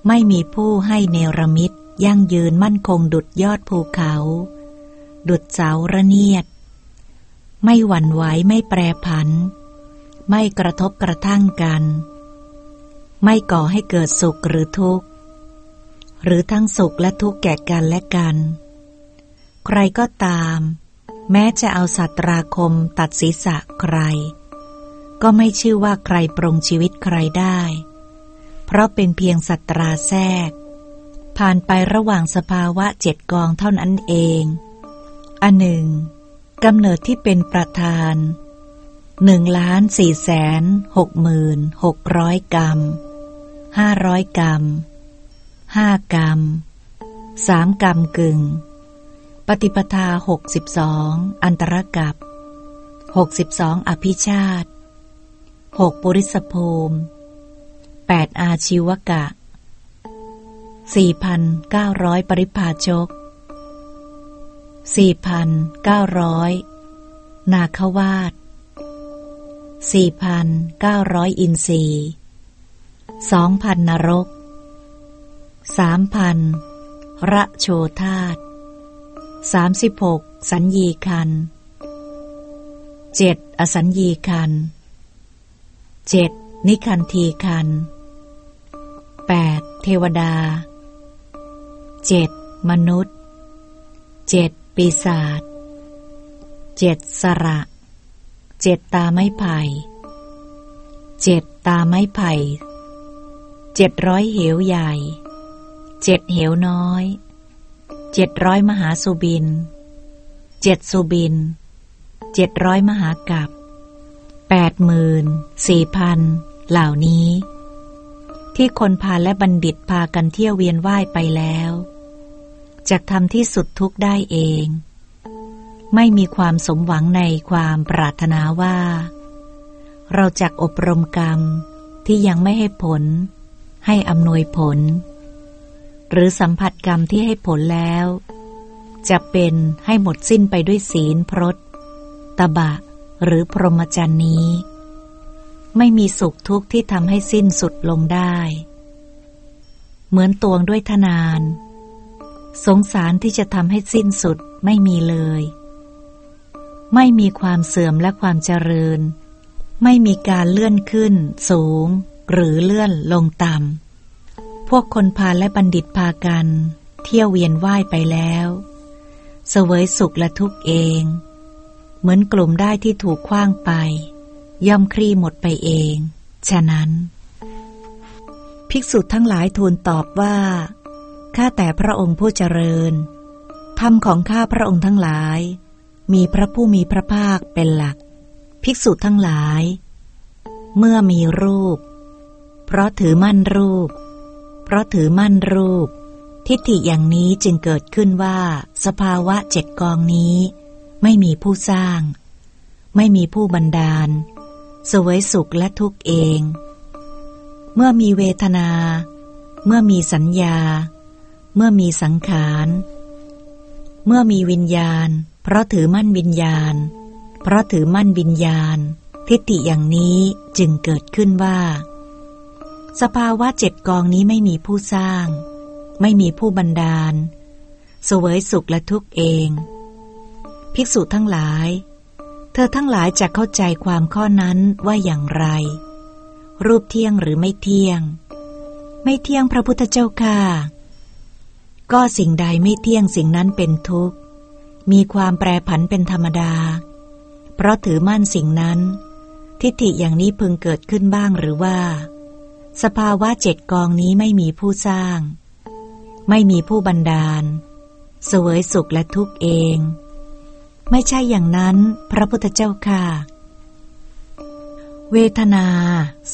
ไม่มีผู้ให้เนรมิตยั่งยืนมั่นคงดุดยอดภูเขา ดุดเสาระเนียด ไม่หวั่นไหวไม่แปรผัน ไม่กระทบกระทั่งกัน ไม่ก่อให้เกิดสุขหรือทุกข์ หรือทั้งสุขและทุกข์แก่กันและกัน ใครก็ตาม แม้จะเอาสัตราคมตัดศีรษะใคร ก็ไม่ชื่อว่าใครปรงชีวิตใครได้ เพราะเป็นเพียงสัตราแทรก ผ่านไประหว่างสภาวะเจ็ดกองเท่านั้นเอง อันหนึ่ง กำเนิดที่เป็นประธานหนึ่งล้านสี่แสนหกหมื่นหกร้อยกรัมห้าร้อยกรัมห้ากรัมสามกรัมกึ่ง ปฏิปทาหกสิบสองอันตรกับหกสิบสองอภิชาตหกปุริสภูมิแปดอาชีวกะสี่พันเก้าร้อยปริพาชก สี่พันเก้าร้อยนาคาวาสสี่พันเก้าร้อยอินทรีสองพันนรกสามพันระโชธาตสามสิบหกสัญญีคันเจ็ดอสัญญีคันเจ็ดนิคันทีคันแปดเทวดาเจ็ดมนุษย์เจ็ด ปีศาจเจ็ดสระ เจ็ดตาไม้ไผ่เจ็ดตาไม้ไผ่เจ็ดร้อยเหวใหญ่ เจ็ดเหวน้อย เจ็ดร้อยมหาสุบิน เจ็ดสุบิน เจ็ดร้อยมหากับแปดหมื่นสี่พันเหล่านี้ ที่คนพาและบัณฑิตพากันเที่ยวเวียนว่ายไปแล้ว จะทำที่สุดทุกได้เอง ไม่มีความสมหวังในความปรารถนาว่า เราจักอบรมกรรมที่ยังไม่ให้ผล ให้อำนวยผล หรือสัมผัสกรรมที่ให้ผลแล้ว จะเป็นให้หมดสิ้นไปด้วยศีลพรตตบะ หรือพรหมจรรย์นี้ ไม่มีสุขทุกข์ที่ทำให้สิ้นสุดลงได้ เหมือนตวงด้วยทนาน สงสารที่จะทำให้สิ้นสุดไม่มีเลย ไม่มีความเสื่อมและความเจริญ ไม่มีการเลื่อนขึ้น สูง หรือเลื่อนลงต่ำพวกคนพาและบัณฑิตพากัน เที่ยวเวียนว่ายไปแล้วเสวยสุขและทุกข์เอง เหมือนกลุ่มได้ที่ถูกคว้างไป ย่อมคลี่หมดไปเอง ฉะนั้น ภิกษุทั้งหลายทูลตอบว่า ข้าแต่พระองค์ผู้เจริญ ธรรมของข้าพระองค์ทั้งหลาย มีพระผู้มีพระภาคเป็นหลัก ภิกษุทั้งหลาย เมื่อมีรูป เพราะถือมั่นรูป เพราะถือมั่นรูป ทิฏฐิอย่างนี้จึงเกิดขึ้นว่า สภาวะเจ็ดกองนี้ ไม่มีผู้สร้าง ไม่มีผู้บันดาล สวยสุขและทุกข์เอง เมื่อมีเวทนา เมื่อมีสัญญา เมื่อมีสังขาร เมื่อมีวิญญาณ เพราะถือมั่นวิญญาณ เพราะถือมั่นวิญญาณ ทิฏฐิอย่างนี้จึงเกิดขึ้นว่า สภาวะเจ็ดกองนี้ไม่มีผู้สร้าง ไม่มีผู้บันดาลสวยสุขและทุกข์เอง ภิกษุทั้งหลาย เธอทั้งหลายจะเข้าใจความข้อนั้นว่าอย่างไร รูปเที่ยงหรือไม่เที่ยง ไม่เที่ยงพระพุทธเจ้าค่ะ ก็สิ่งใดไม่เที่ยงสิ่งนั้นเป็นทุกข์ มีความแปรผันเป็นธรรมดา เพราะถือมั่นสิ่งนั้น ทิฏฐิอย่างนี้พึงเกิดขึ้นบ้างหรือว่า สภาวะเจ็ดกองนี้ไม่มีผู้สร้าง ไม่มีผู้บันดาล เสวยสุขและทุกข์เอง ไม่ใช่อย่างนั้น พระพุทธเจ้าค่ะ เวทนา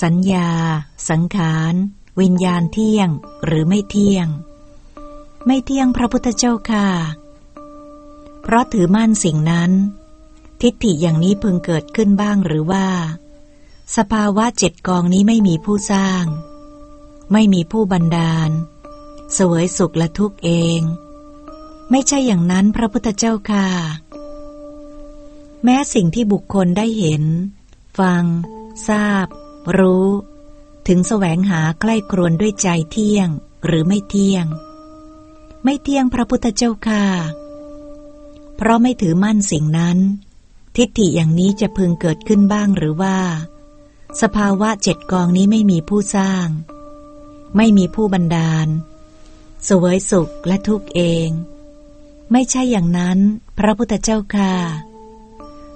สัญญา สังขาร วิญญาณเที่ยงหรือไม่เที่ยง ไม่เที่ยงพระพุทธเจ้าค่ะ เพราะถือมั่นสิ่งนั้น ทิฏฐิอย่างนี้พึงเกิดขึ้นบ้างหรือว่า สภาวะเจ็ดกองนี้ไม่มีผู้สร้าง ไม่มีผู้บันดาล เสวยสุขและทุกข์เอง ไม่ใช่อย่างนั้นพระพุทธเจ้าค่ะ แม้สิ่งที่บุคคลได้เห็น ฟัง ทราบ รู้ ถึงแสวงหาใกล้ครวนด้วยใจเที่ยงหรือไม่เที่ยง ไม่เที่ยงพระพุทธเจ้าค่ะ เพราะไม่ถือมั่นสิ่งนั้น ทิฏฐิอย่างนี้จะพึงเกิดขึ้นบ้างหรือว่า สภาวะเจ็ดกองนี้ไม่มีผู้สร้าง ไม่มีผู้บันดาล สวยสุขและทุกข์เอง ไม่ใช่อย่างนั้น พระพุทธเจ้าค่ะ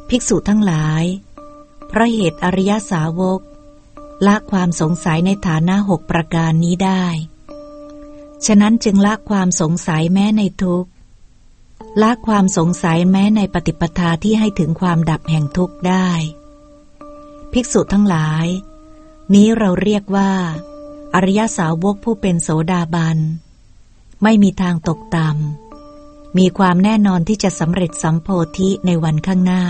ภิกษุทั้งหลาย เพราะเหตุอริยสาวกละความสงสัยในฐานะหกประการนี้ได้ ฉะนั้นจึงละความสงสัยแม้ในทุกข์ละความสงสัยแม้ในปฏิปทาที่ให้ถึงความดับแห่งทุกข์ได้ ภิกษุทั้งหลาย นี้เราเรียกว่า อริยสาวกผู้เป็นโสดาบัน ไม่มีทางตกต่ำมีความแน่นอนที่จะสำเร็จสัมโพธิในวันข้างหน้า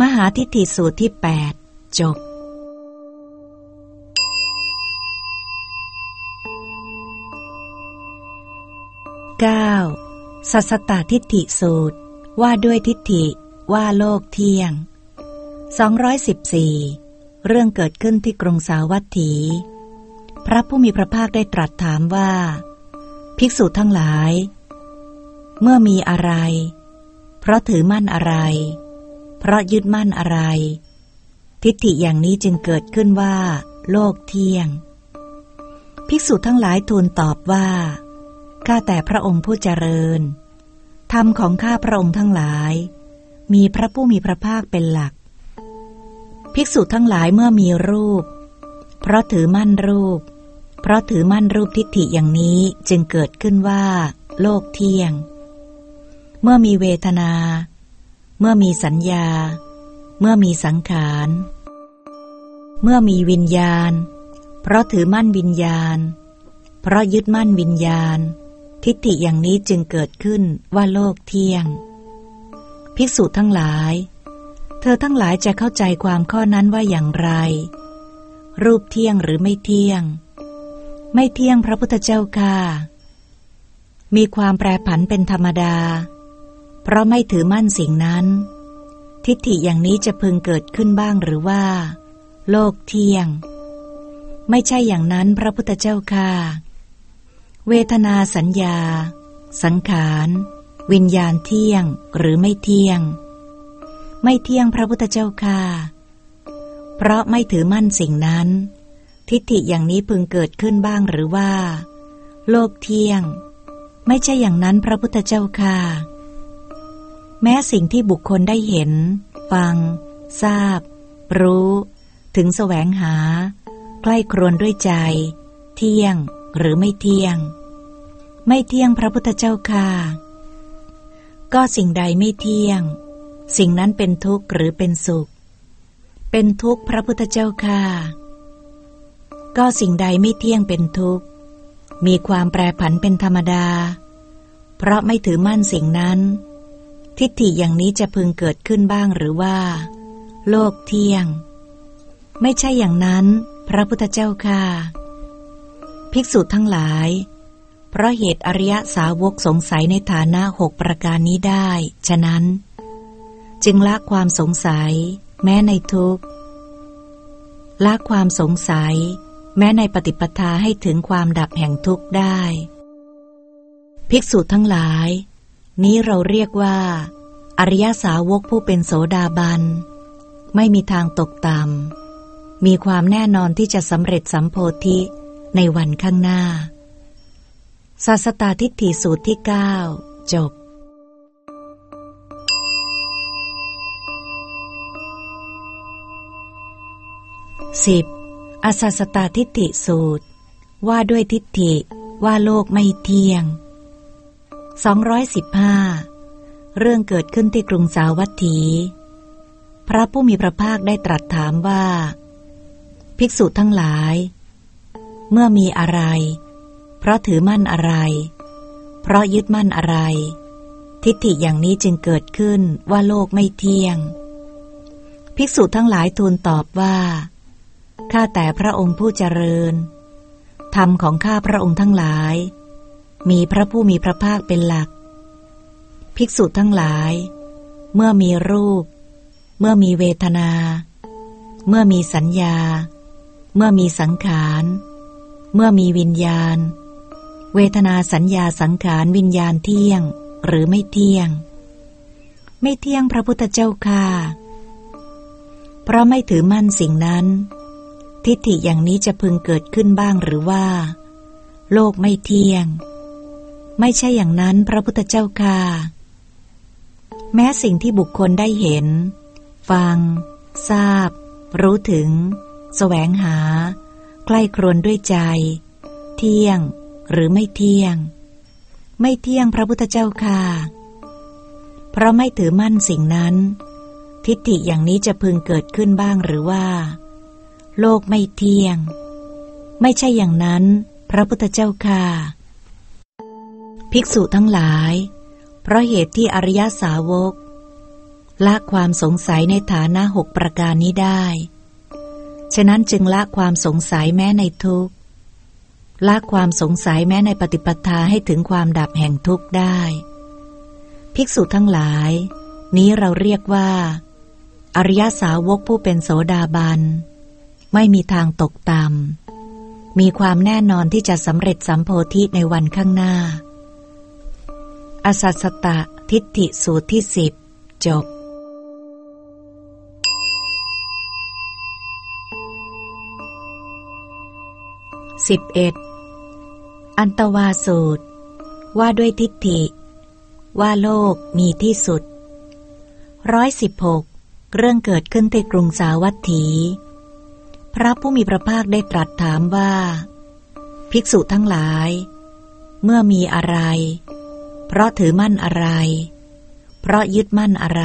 มหาทิฏฐิสูตรที่ 8 จบ 9. สัสตตทิฏฐิสูตร ว่าด้วยทิฏฐิว่าโลกเที่ยง 214 เรื่องเกิดขึ้นที่กรุงสาวัตถี พระผู้มีพระภาคได้ตรัสถามว่า ภิกษุทั้งหลาย เมื่อมีอะไร เพราะถือมั่นอะไร เพราะยึดมั่นอะไร ทิฏฐิอย่างนี้จึงเกิดขึ้นว่า โลกเที่ยง ภิกษุทั้งหลายทูลตอบว่า ข้าแต่พระองค์ผู้เจริญ ธรรมของข้าพระองค์ทั้งหลาย มีพระผู้มีพระภาคเป็นหลัก ภิกษุทั้งหลายเมื่อมีรูป เพราะถือมั่นรูป เพราะถือมั่นรูปทิฏฐิอย่างนี้จึงเกิดขึ้นว่า โลกเที่ยง เมื่อมีเวทนา เมื่อมีสัญญา เมื่อมีสังขาร เมื่อมีวิญญาณ เพราะถือมั่นวิญญาณ เพราะยึดมั่นวิญญาณ ทิฏฐิอย่างนี้จึงเกิดขึ้นว่าโลกเที่ยง ภิกษุทั้งหลาย เธอทั้งหลายจะเข้าใจความข้อนั้นว่าอย่างไร รูปเที่ยงหรือไม่เที่ยง ไม่เที่ยงพระพุทธเจ้าค่ะมีความแปรผันเป็นธรรมดา เพราะไม่ถือมั่นสิ่งนั้น ทิฏฐิอย่างนี้จะพึงเกิดขึ้นบ้างหรือว่า โลกเที่ยง ไม่ใช่อย่างนั้นพระพุทธเจ้าค่ะ เวทนาสัญญา สังขาร วิญญาณเที่ยงหรือไม่เที่ยง ไม่เที่ยงพระพุทธเจ้าค่ะ เพราะไม่ถือมั่นสิ่งนั้น ทิฏฐิอย่างนี้พึงเกิดขึ้นบ้างหรือว่า โลกเที่ยง ไม่ใช่อย่างนั้นพระพุทธเจ้าค่ะ แม้สิ่งที่บุคคลได้เห็น ฟัง ทราบ รู้ ถึงแสวงหา ใกล้ครวนด้วยใจ เที่ยง หรือไม่เที่ยง ไม่เที่ยงพระพุทธเจ้าค่ะ ก็สิ่งใดไม่เที่ยง สิ่งนั้นเป็นทุกข์หรือเป็นสุข เป็นทุกข์พระพุทธเจ้าค่ะ ก็สิ่งใดไม่เที่ยงเป็นทุกข์ มีความแปรผันเป็นธรรมดา เพราะไม่ถือมั่นสิ่งนั้น ทิฏฐิอย่างนี้จะพึงเกิดขึ้นบ้างหรือว่า โลกเที่ยง ไม่ใช่อย่างนั้น พระพุทธเจ้าค่ะ ภิกษุทั้งหลาย เพราะเหตุอริยสาวกสงสัยในฐานะหกประการนี้ได้ ฉะนั้น จึงละความสงสัย แม้ในทุกข์ละความสงสัย แม้ในปฏิปทาให้ถึงความดับแห่งทุกข์ได้ ภิกษุทั้งหลาย นี้เราเรียกว่า อริยสาวกผู้เป็นโสดาบัน ไม่มีทางตกต่ำมีความแน่นอนที่จะสำเร็จสัมโพธิ ในวันข้างหน้า ศาสตาทิฏฐิสูตรที่ 9 จบสิบอสัสตาทิฏฐิสูตร ว่าด้วยทิฏฐิว่าโลกไม่เที่ยง 215 เรื่องเกิดขึ้นที่กรุงสาวัตถี พระผู้มีพระภาคได้ตรัสถามว่า ภิกษุทั้งหลาย เมื่อมีอะไร เพราะถือมั่นอะไร เพราะยึดมั่นอะไร ทิฏฐิอย่างนี้จึงเกิดขึ้นว่าโลกไม่เที่ยง ภิกษุทั้งหลายทูลตอบว่าข้าแต่พระองค์ผู้เจริญ ธรรมของข้าพระองค์ทั้งหลาย มีพระผู้มีพระภาคเป็นหลัก ภิกษุทั้งหลาย เมื่อมีรูป เมื่อมีเวทนา เมื่อมีสัญญา เมื่อมีสังขาร เมื่อมีวิญญาณ เวทนาสัญญาสังขารวิญญาณเที่ยงหรือไม่เที่ยง ไม่เที่ยงพระพุทธเจ้าค่ะเพราะไม่ถือมั่นสิ่งนั้น ทิฏฐิอย่างนี้จะพึงเกิดขึ้นบ้างหรือว่า โลกไม่เที่ยง ไม่ใช่อย่างนั้นพระพุทธเจ้าค่ะแม้สิ่งที่บุคคลได้เห็น ฟัง ทราบ รู้ถึงแสวงหา ใกล้ครวนด้วยใจ เที่ยงหรือไม่เที่ยง ไม่เที่ยงพระพุทธเจ้าค่ะ เพราะไม่ถือมั่นสิ่งนั้น ทิฏฐิอย่างนี้จะพึงเกิดขึ้นบ้างหรือว่า โลกไม่เที่ยง ไม่ใช่อย่างนั้น พระพุทธเจ้าค่ะ ภิกษุทั้งหลาย เพราะเหตุที่อริยสาวกละความสงสัยในฐานะหกประการนี้ได้ ฉะนั้นจึงละความสงสัยแม้ในทุกข์ละความสงสัยแม้ในปฏิปทาให้ถึงความดับแห่งทุกข์ได้ ภิกษุทั้งหลาย นี้เราเรียกว่า อริยสาวกผู้เป็นโสดาบัน ไม่มีทางตกต่ำมีความแน่นอนที่จะสำเร็จสัมโพธิในวันข้างหน้า อสัสตะทิฏฐิสูตรที่สิบจบ 11. อันตวาสูตร ว่าด้วยทิฏฐิ ว่าโลกมีที่สุดร้อยสิบหกเรื่องเกิดขึ้นที่กรุงสาวัตถี พระผู้มีพระภาคได้ตรัสถามว่า ภิกษุทั้งหลาย เมื่อมีอะไร เพราะถือมั่นอะไร เพราะยึดมั่นอะไร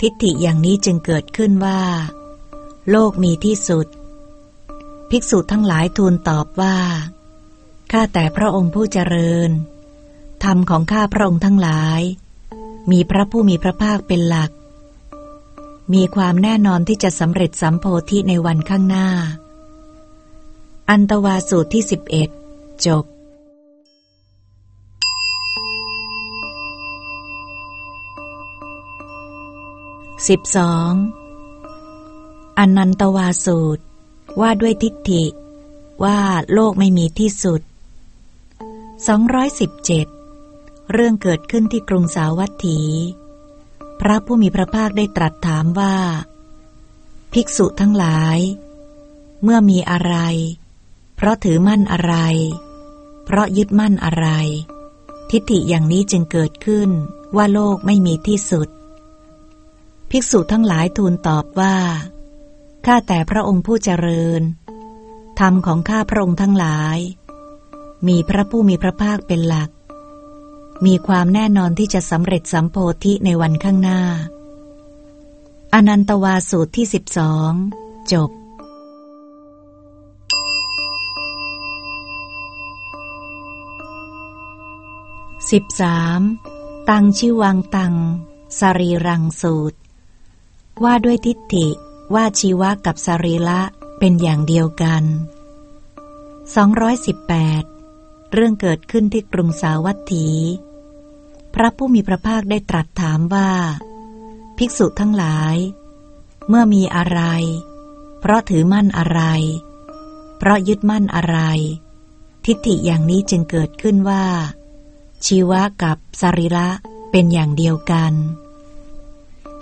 ทิฏฐิอย่างนี้จึงเกิดขึ้นว่า โลกมีที่สุด ภิกษุทั้งหลายทูลตอบว่า ข้าแต่พระองค์ผู้เจริญ ธรรมของข้าพระองค์ทั้งหลาย มีพระผู้มีพระภาคเป็นหลัก มีความแน่นอนที่จะสำเร็จสัมโพธิในวันข้างหน้า อันตวาสูตรที่สิบเอ็ดจบสิบสองอนันตวาสูตร ว่าด้วยทิฏฐิ ว่าโลกไม่มีที่สุด 217 เรื่องเกิดขึ้นที่กรุงสาวัตถี พระผู้มีพระภาคได้ตรัสถามว่า ภิกษุทั้งหลาย เมื่อมีอะไร เพราะถือมั่นอะไร เพราะยึดมั่นอะไร ทิฏฐิอย่างนี้จึงเกิดขึ้นว่าโลกไม่มีที่สุด ภิกษุทั้งหลายทูลตอบว่า ข้าแต่พระองค์ผู้เจริญ ธรรมของข้าพระองค์ทั้งหลาย มีพระผู้มีพระภาคเป็นหลัก มีความแน่นอนที่จะสำเร็จสัมโพธิในวันข้างหน้า อนันตวาสูตรที่สิบสองจบสิบสามตังชิวังตัง สรีรังสูตร ว่าด้วยทิฏฐิ ว่าชีวะกับสรีละเป็นอย่างเดียวกัน 218 เรื่องเกิดขึ้นที่กรุงสาวัตถี พระผู้มีพระภาคได้ตรัสถามว่า ภิกษุทั้งหลาย เมื่อมีอะไร เพราะถือมั่นอะไร เพราะยึดมั่นอะไร ทิฏฐิอย่างนี้จึงเกิดขึ้นว่า ชีวะกับสรีระเป็นอย่างเดียวกัน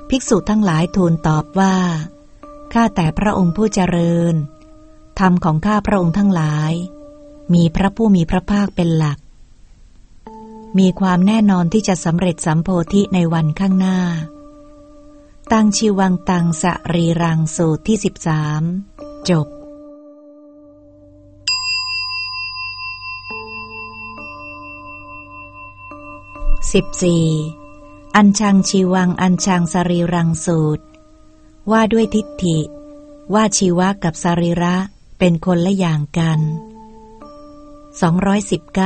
ภิกษุทั้งหลายทูลตอบว่า ข้าแต่พระองค์ผู้เจริญ ธรรมของข้าพระองค์ทั้งหลาย มีพระผู้มีพระภาคเป็นหลัก มีความแน่นอนที่จะสำเร็จสัมโพธิในวันข้างหน้า ตังชีวังตังสรีรังสูตรที่สิบสามจบสิบสี่อัญชังชีวังอัญชังสรีรังสูตร ว่าด้วยทิฏฐิ ว่าชีวะกับสรีระเป็นคนละอย่างกัน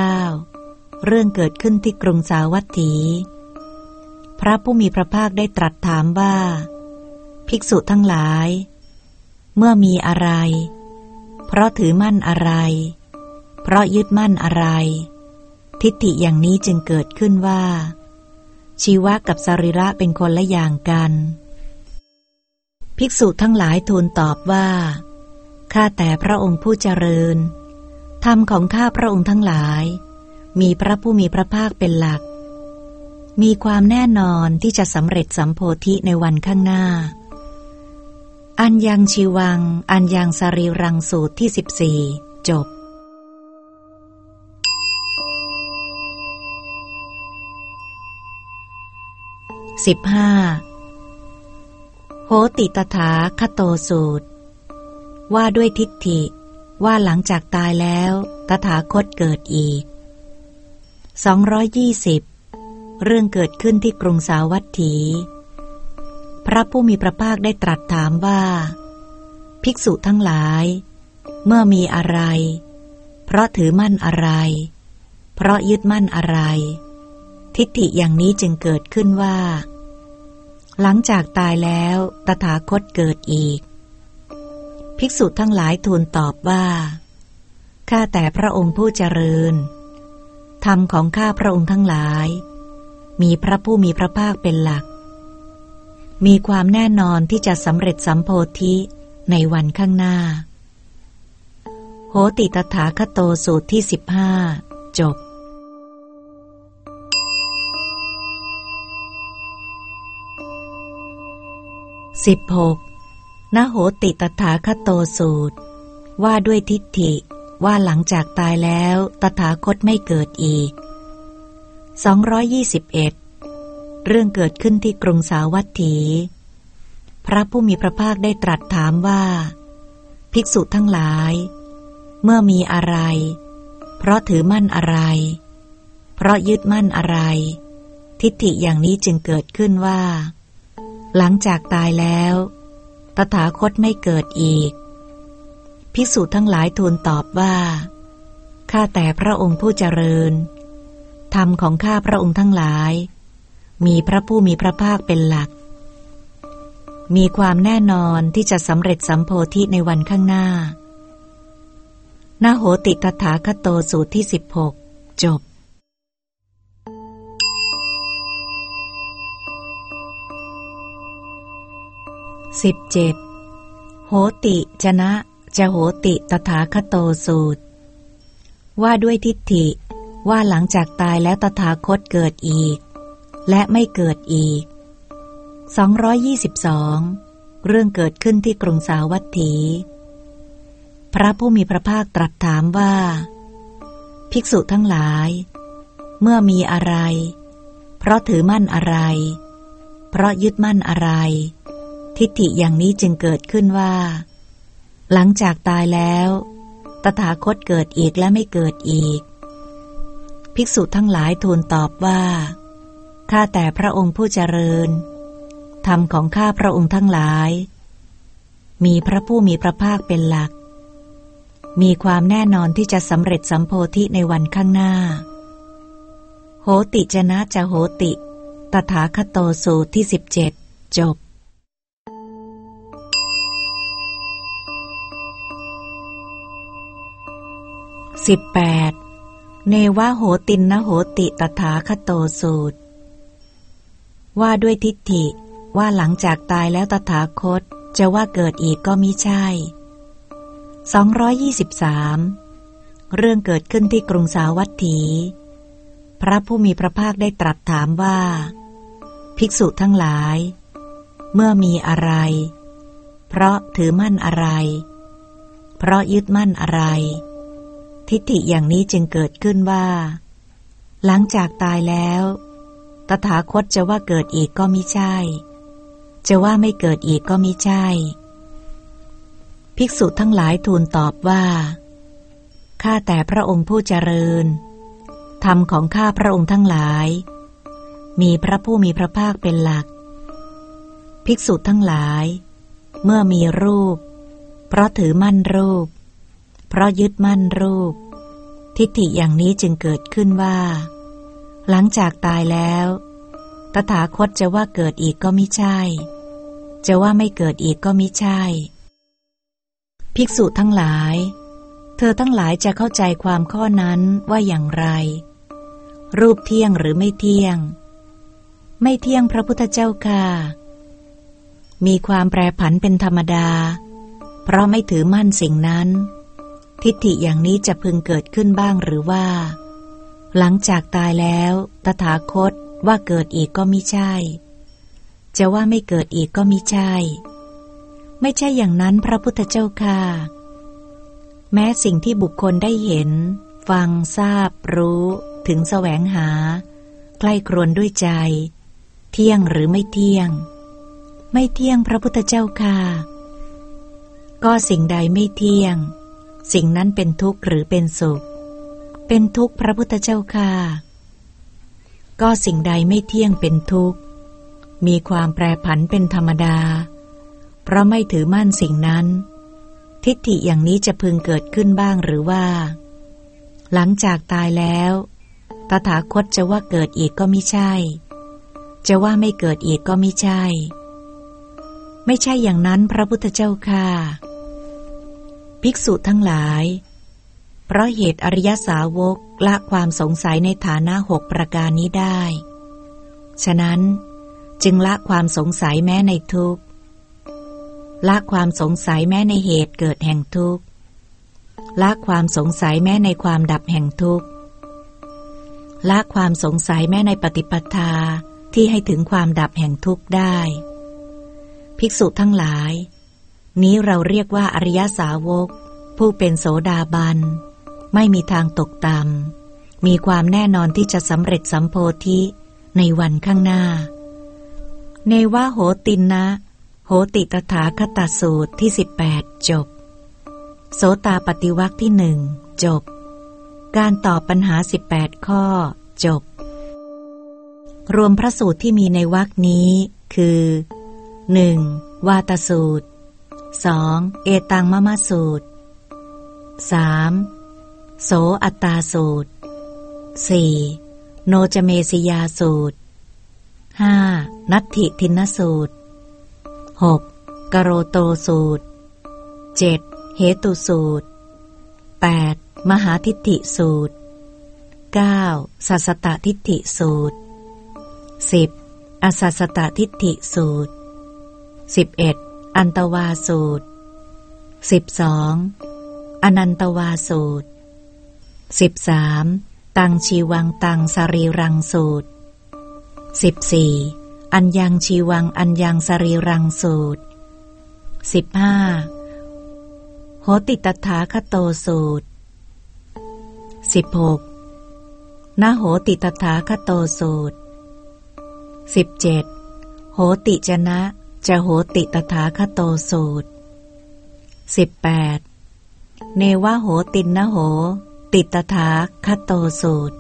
219 เรื่องเกิดขึ้นที่กรุงสาวัตถี พระผู้มีพระภาคได้ตรัสถามว่า ภิกษุทั้งหลาย เมื่อมีอะไร เพราะถือมั่นอะไร เพราะยึดมั่นอะไร ทิฏฐิอย่างนี้จึงเกิดขึ้นว่า ชีวะกับสรีระเป็นคนละอย่างกัน ภิกษุทั้งหลายทูลตอบว่า ข้าแต่พระองค์ผู้เจริญ ธรรมของข้าพระองค์ทั้งหลาย มีพระผู้มีพระภาคเป็นหลัก มีความแน่นอนที่จะสำเร็จสัมโพธิในวันข้างหน้า อันยังชีวัง อันยังสรีรังสูตรที่สิบสี่จบสิบห้า โหติตถาคโตสูตร ว่าด้วยทิฏฐิ ว่าหลังจากตายแล้ว ตถาคตเกิดอีก 220 เรื่องเกิดขึ้นที่กรุงสาวัตถี พระผู้มีพระภาคได้ตรัสถามว่า ภิกษุทั้งหลาย เมื่อมีอะไร เพราะถือมั่นอะไร เพราะยึดมั่นอะไร ทิฏฐิอย่างนี้จึงเกิดขึ้นว่า หลังจากตายแล้วตถาคตเกิดอีก ภิกษุทั้งหลายทูลตอบว่า ข้าแต่พระองค์ผู้เจริญ ธรรมของข้าพระองค์ทั้งหลาย มีพระผู้มีพระภาคเป็นหลัก มีความแน่นอนที่จะสำเร็จสัมโพธิในวันข้างหน้า โหติตถาคโตสูตรที่สิบห้าจบ สิบหกนโหติตถาคตโตสูตร ว่าด้วยทิฏฐิว่าหลังจากตายแล้วตถาคตไม่เกิดอีก 221 เรื่องเกิดขึ้นที่กรุงสาวัตถี พระผู้มีพระภาคได้ตรัสถามว่า ภิกษุทั้งหลาย เมื่อมีอะไร เพราะถือมั่นอะไร เพราะยึดมั่นอะไร ทิฏฐิอย่างนี้จึงเกิดขึ้นว่า หลังจากตายแล้ว ตถาคตไม่เกิดอีก ภิกษุทั้งหลายทูลตอบว่า ข้าแต่พระองค์ผู้เจริญ ธรรมของข้าพระองค์ทั้งหลาย มีพระผู้มีพระภาคเป็นหลัก มีความแน่นอนที่จะสำเร็จสัมโพธิในวันข้างหน้านาโหติตถาคโตสูตรที่สิบหกจบ สิบเจ็ดโหติชนะจะโหติตถาคโตสูตร ว่าด้วยทิฏฐิว่าหลังจากตายแล้วตถาคตเกิดอีก และไม่เกิดอีก 222 เรื่องเกิดขึ้นที่กรุงสาวัตถี พระผู้มีพระภาคตรัสถามว่า ภิกษุทั้งหลาย เมื่อมีอะไร เพราะถือมั่นอะไร เพราะยึดมั่นอะไร ทิฏฐิอย่างนี้จึงเกิดขึ้นว่า หลังจากตายแล้ว ตถาคตเกิดอีกและไม่เกิดอีก ภิกษุทั้งหลายทูลตอบว่า ข้าแต่พระองค์ผู้เจริญ ธรรมของข้าพระองค์ทั้งหลาย มีพระผู้มีพระภาคเป็นหลัก มีความแน่นอนที่จะสำเร็จสัมโพธิในวันข้างหน้า โหติจนะจะโหติ ตถาคตโตสูตรที่สิบเจ็ดจบ 18. เนวะโหตินนโหติตถาคโตสูตร ว่าด้วยทิฏฐิว่าหลังจากตายแล้วตถาคตจะว่าเกิดอีกก็มิใช่ 223 เรื่องเกิดขึ้นที่กรุงสาวัตถี พระผู้มีพระภาคได้ตรัสถามว่า ภิกษุทั้งหลาย เมื่อมีอะไร เพราะถือมั่นอะไร เพราะยึดมั่นอะไร ทิฏฐิอย่างนี้จึงเกิดขึ้นว่า หลังจากตายแล้ว ตถาคตจะว่าเกิดอีกก็ไมิใช่ จะว่าไม่เกิดอีกก็ไมิใช่ ภิกษุทั้งหลายทูลตอบว่า ข้าแต่พระองค์ผู้เจริญ ธรรมของข้าพระองค์ทั้งหลาย มีพระผู้มีพระภาคเป็นหลัก ภิกษุทั้งหลาย เมื่อมีรูป เพราะถือมั่นรูป เพราะยึดมั่นรูป ทิฏฐิอย่างนี้จึงเกิดขึ้นว่า หลังจากตายแล้ว ตถาคตจะว่าเกิดอีกก็ไม่ใช่ จะว่าไม่เกิดอีกก็ไม่ใช่ ภิกษุทั้งหลาย เธอทั้งหลายจะเข้าใจความข้อนั้นว่าอย่างไร รูปเที่ยงหรือไม่เที่ยง ไม่เที่ยงพระพุทธเจ้าค่ะมีความแปรผันเป็นธรรมดา เพราะไม่ถือมั่นสิ่งนั้น ทิฏฐิอย่างนี้จะพึงเกิดขึ้นบ้างหรือว่า หลังจากตายแล้ว ตถาคตว่าเกิดอีกก็มิใช่ จะว่าไม่เกิดอีกก็มิใช่ ไม่ใช่อย่างนั้นพระพุทธเจ้าค่ะ แม้สิ่งที่บุคคลได้เห็น ฟังทราบ รู้ ถึงแสวงหา ใกล้ครวนด้วยใจ เที่ยงหรือไม่เที่ยง ไม่เที่ยงพระพุทธเจ้าค่ะ ก็สิ่งใดไม่เที่ยง สิ่งนั้นเป็นทุกข์หรือเป็นสุข เป็นทุกข์พระพุทธเจ้าค่ะ ก็สิ่งใดไม่เที่ยงเป็นทุกข์ มีความแปรผันเป็นธรรมดา เพราะไม่ถือมั่นสิ่งนั้น ทิฏฐิอย่างนี้จะพึงเกิดขึ้นบ้างหรือว่า หลังจากตายแล้ว ตถาคตจะว่าเกิดอีกก็ไม่ใช่ จะว่าไม่เกิดอีกก็ไม่ใช่ ไม่ใช่อย่างนั้นพระพุทธเจ้าค่ะ ภิกษุทั้งหลาย เพราะเหตุอริยสาวกละความสงสัยในฐานะหกประการนี้ได้ ฉะนั้นจึงละความสงสัยแม้ในทุกข์ละความสงสัยแม้ในเหตุเกิดแห่งทุกข์ละความสงสัยแม้ในความดับแห่งทุกข์ละความสงสัยแม้ในปฏิปทาที่ให้ถึงความดับแห่งทุกข์ได้ ภิกษุทั้งหลาย นี้เราเรียกว่าอริยสาวก ผู้เป็นโสดาบัน ไม่มีทางตกต่ำมีความแน่นอนที่จะสำเร็จสัมโพธิในวันข้างหน้า เนวาโหตินนะ โหติตถาคตสูตรที่ 18 จบ โสตาปฏิวักที่หนึ่งจบ การตอบปัญหา 18 ข้อ จบ รวมพระสูตรที่มีในวรรคนี้คือ 1. วาตสูตร 2. เอตังมะมะสูตร 3. โสอัตตาสูตร 4. โนจเมสิยาสูตร 5. นัตถิทินสูตร 6. กโรโตสูตร 7. เหตุสูตร 8. มหาทิฏฐิสูตร 9. สัสตทิฏฐิสูตร 10. อสัสตตทิฏฐิสูตร 11. อันตวาสูตร 12. อนันตวาสูตร 13. ตังชีวังตังสรีรังสูตร 14. อัญญังชีวังอัญญังสรีรังสูตร 15. โหติตถาคโตสูตร 16. นาโหติตถาคโตสูตร 17. โหติจนะ จะโหติตถาคโตสูตร 18. เนวะโหตินนโห ติตถาคโตสูตร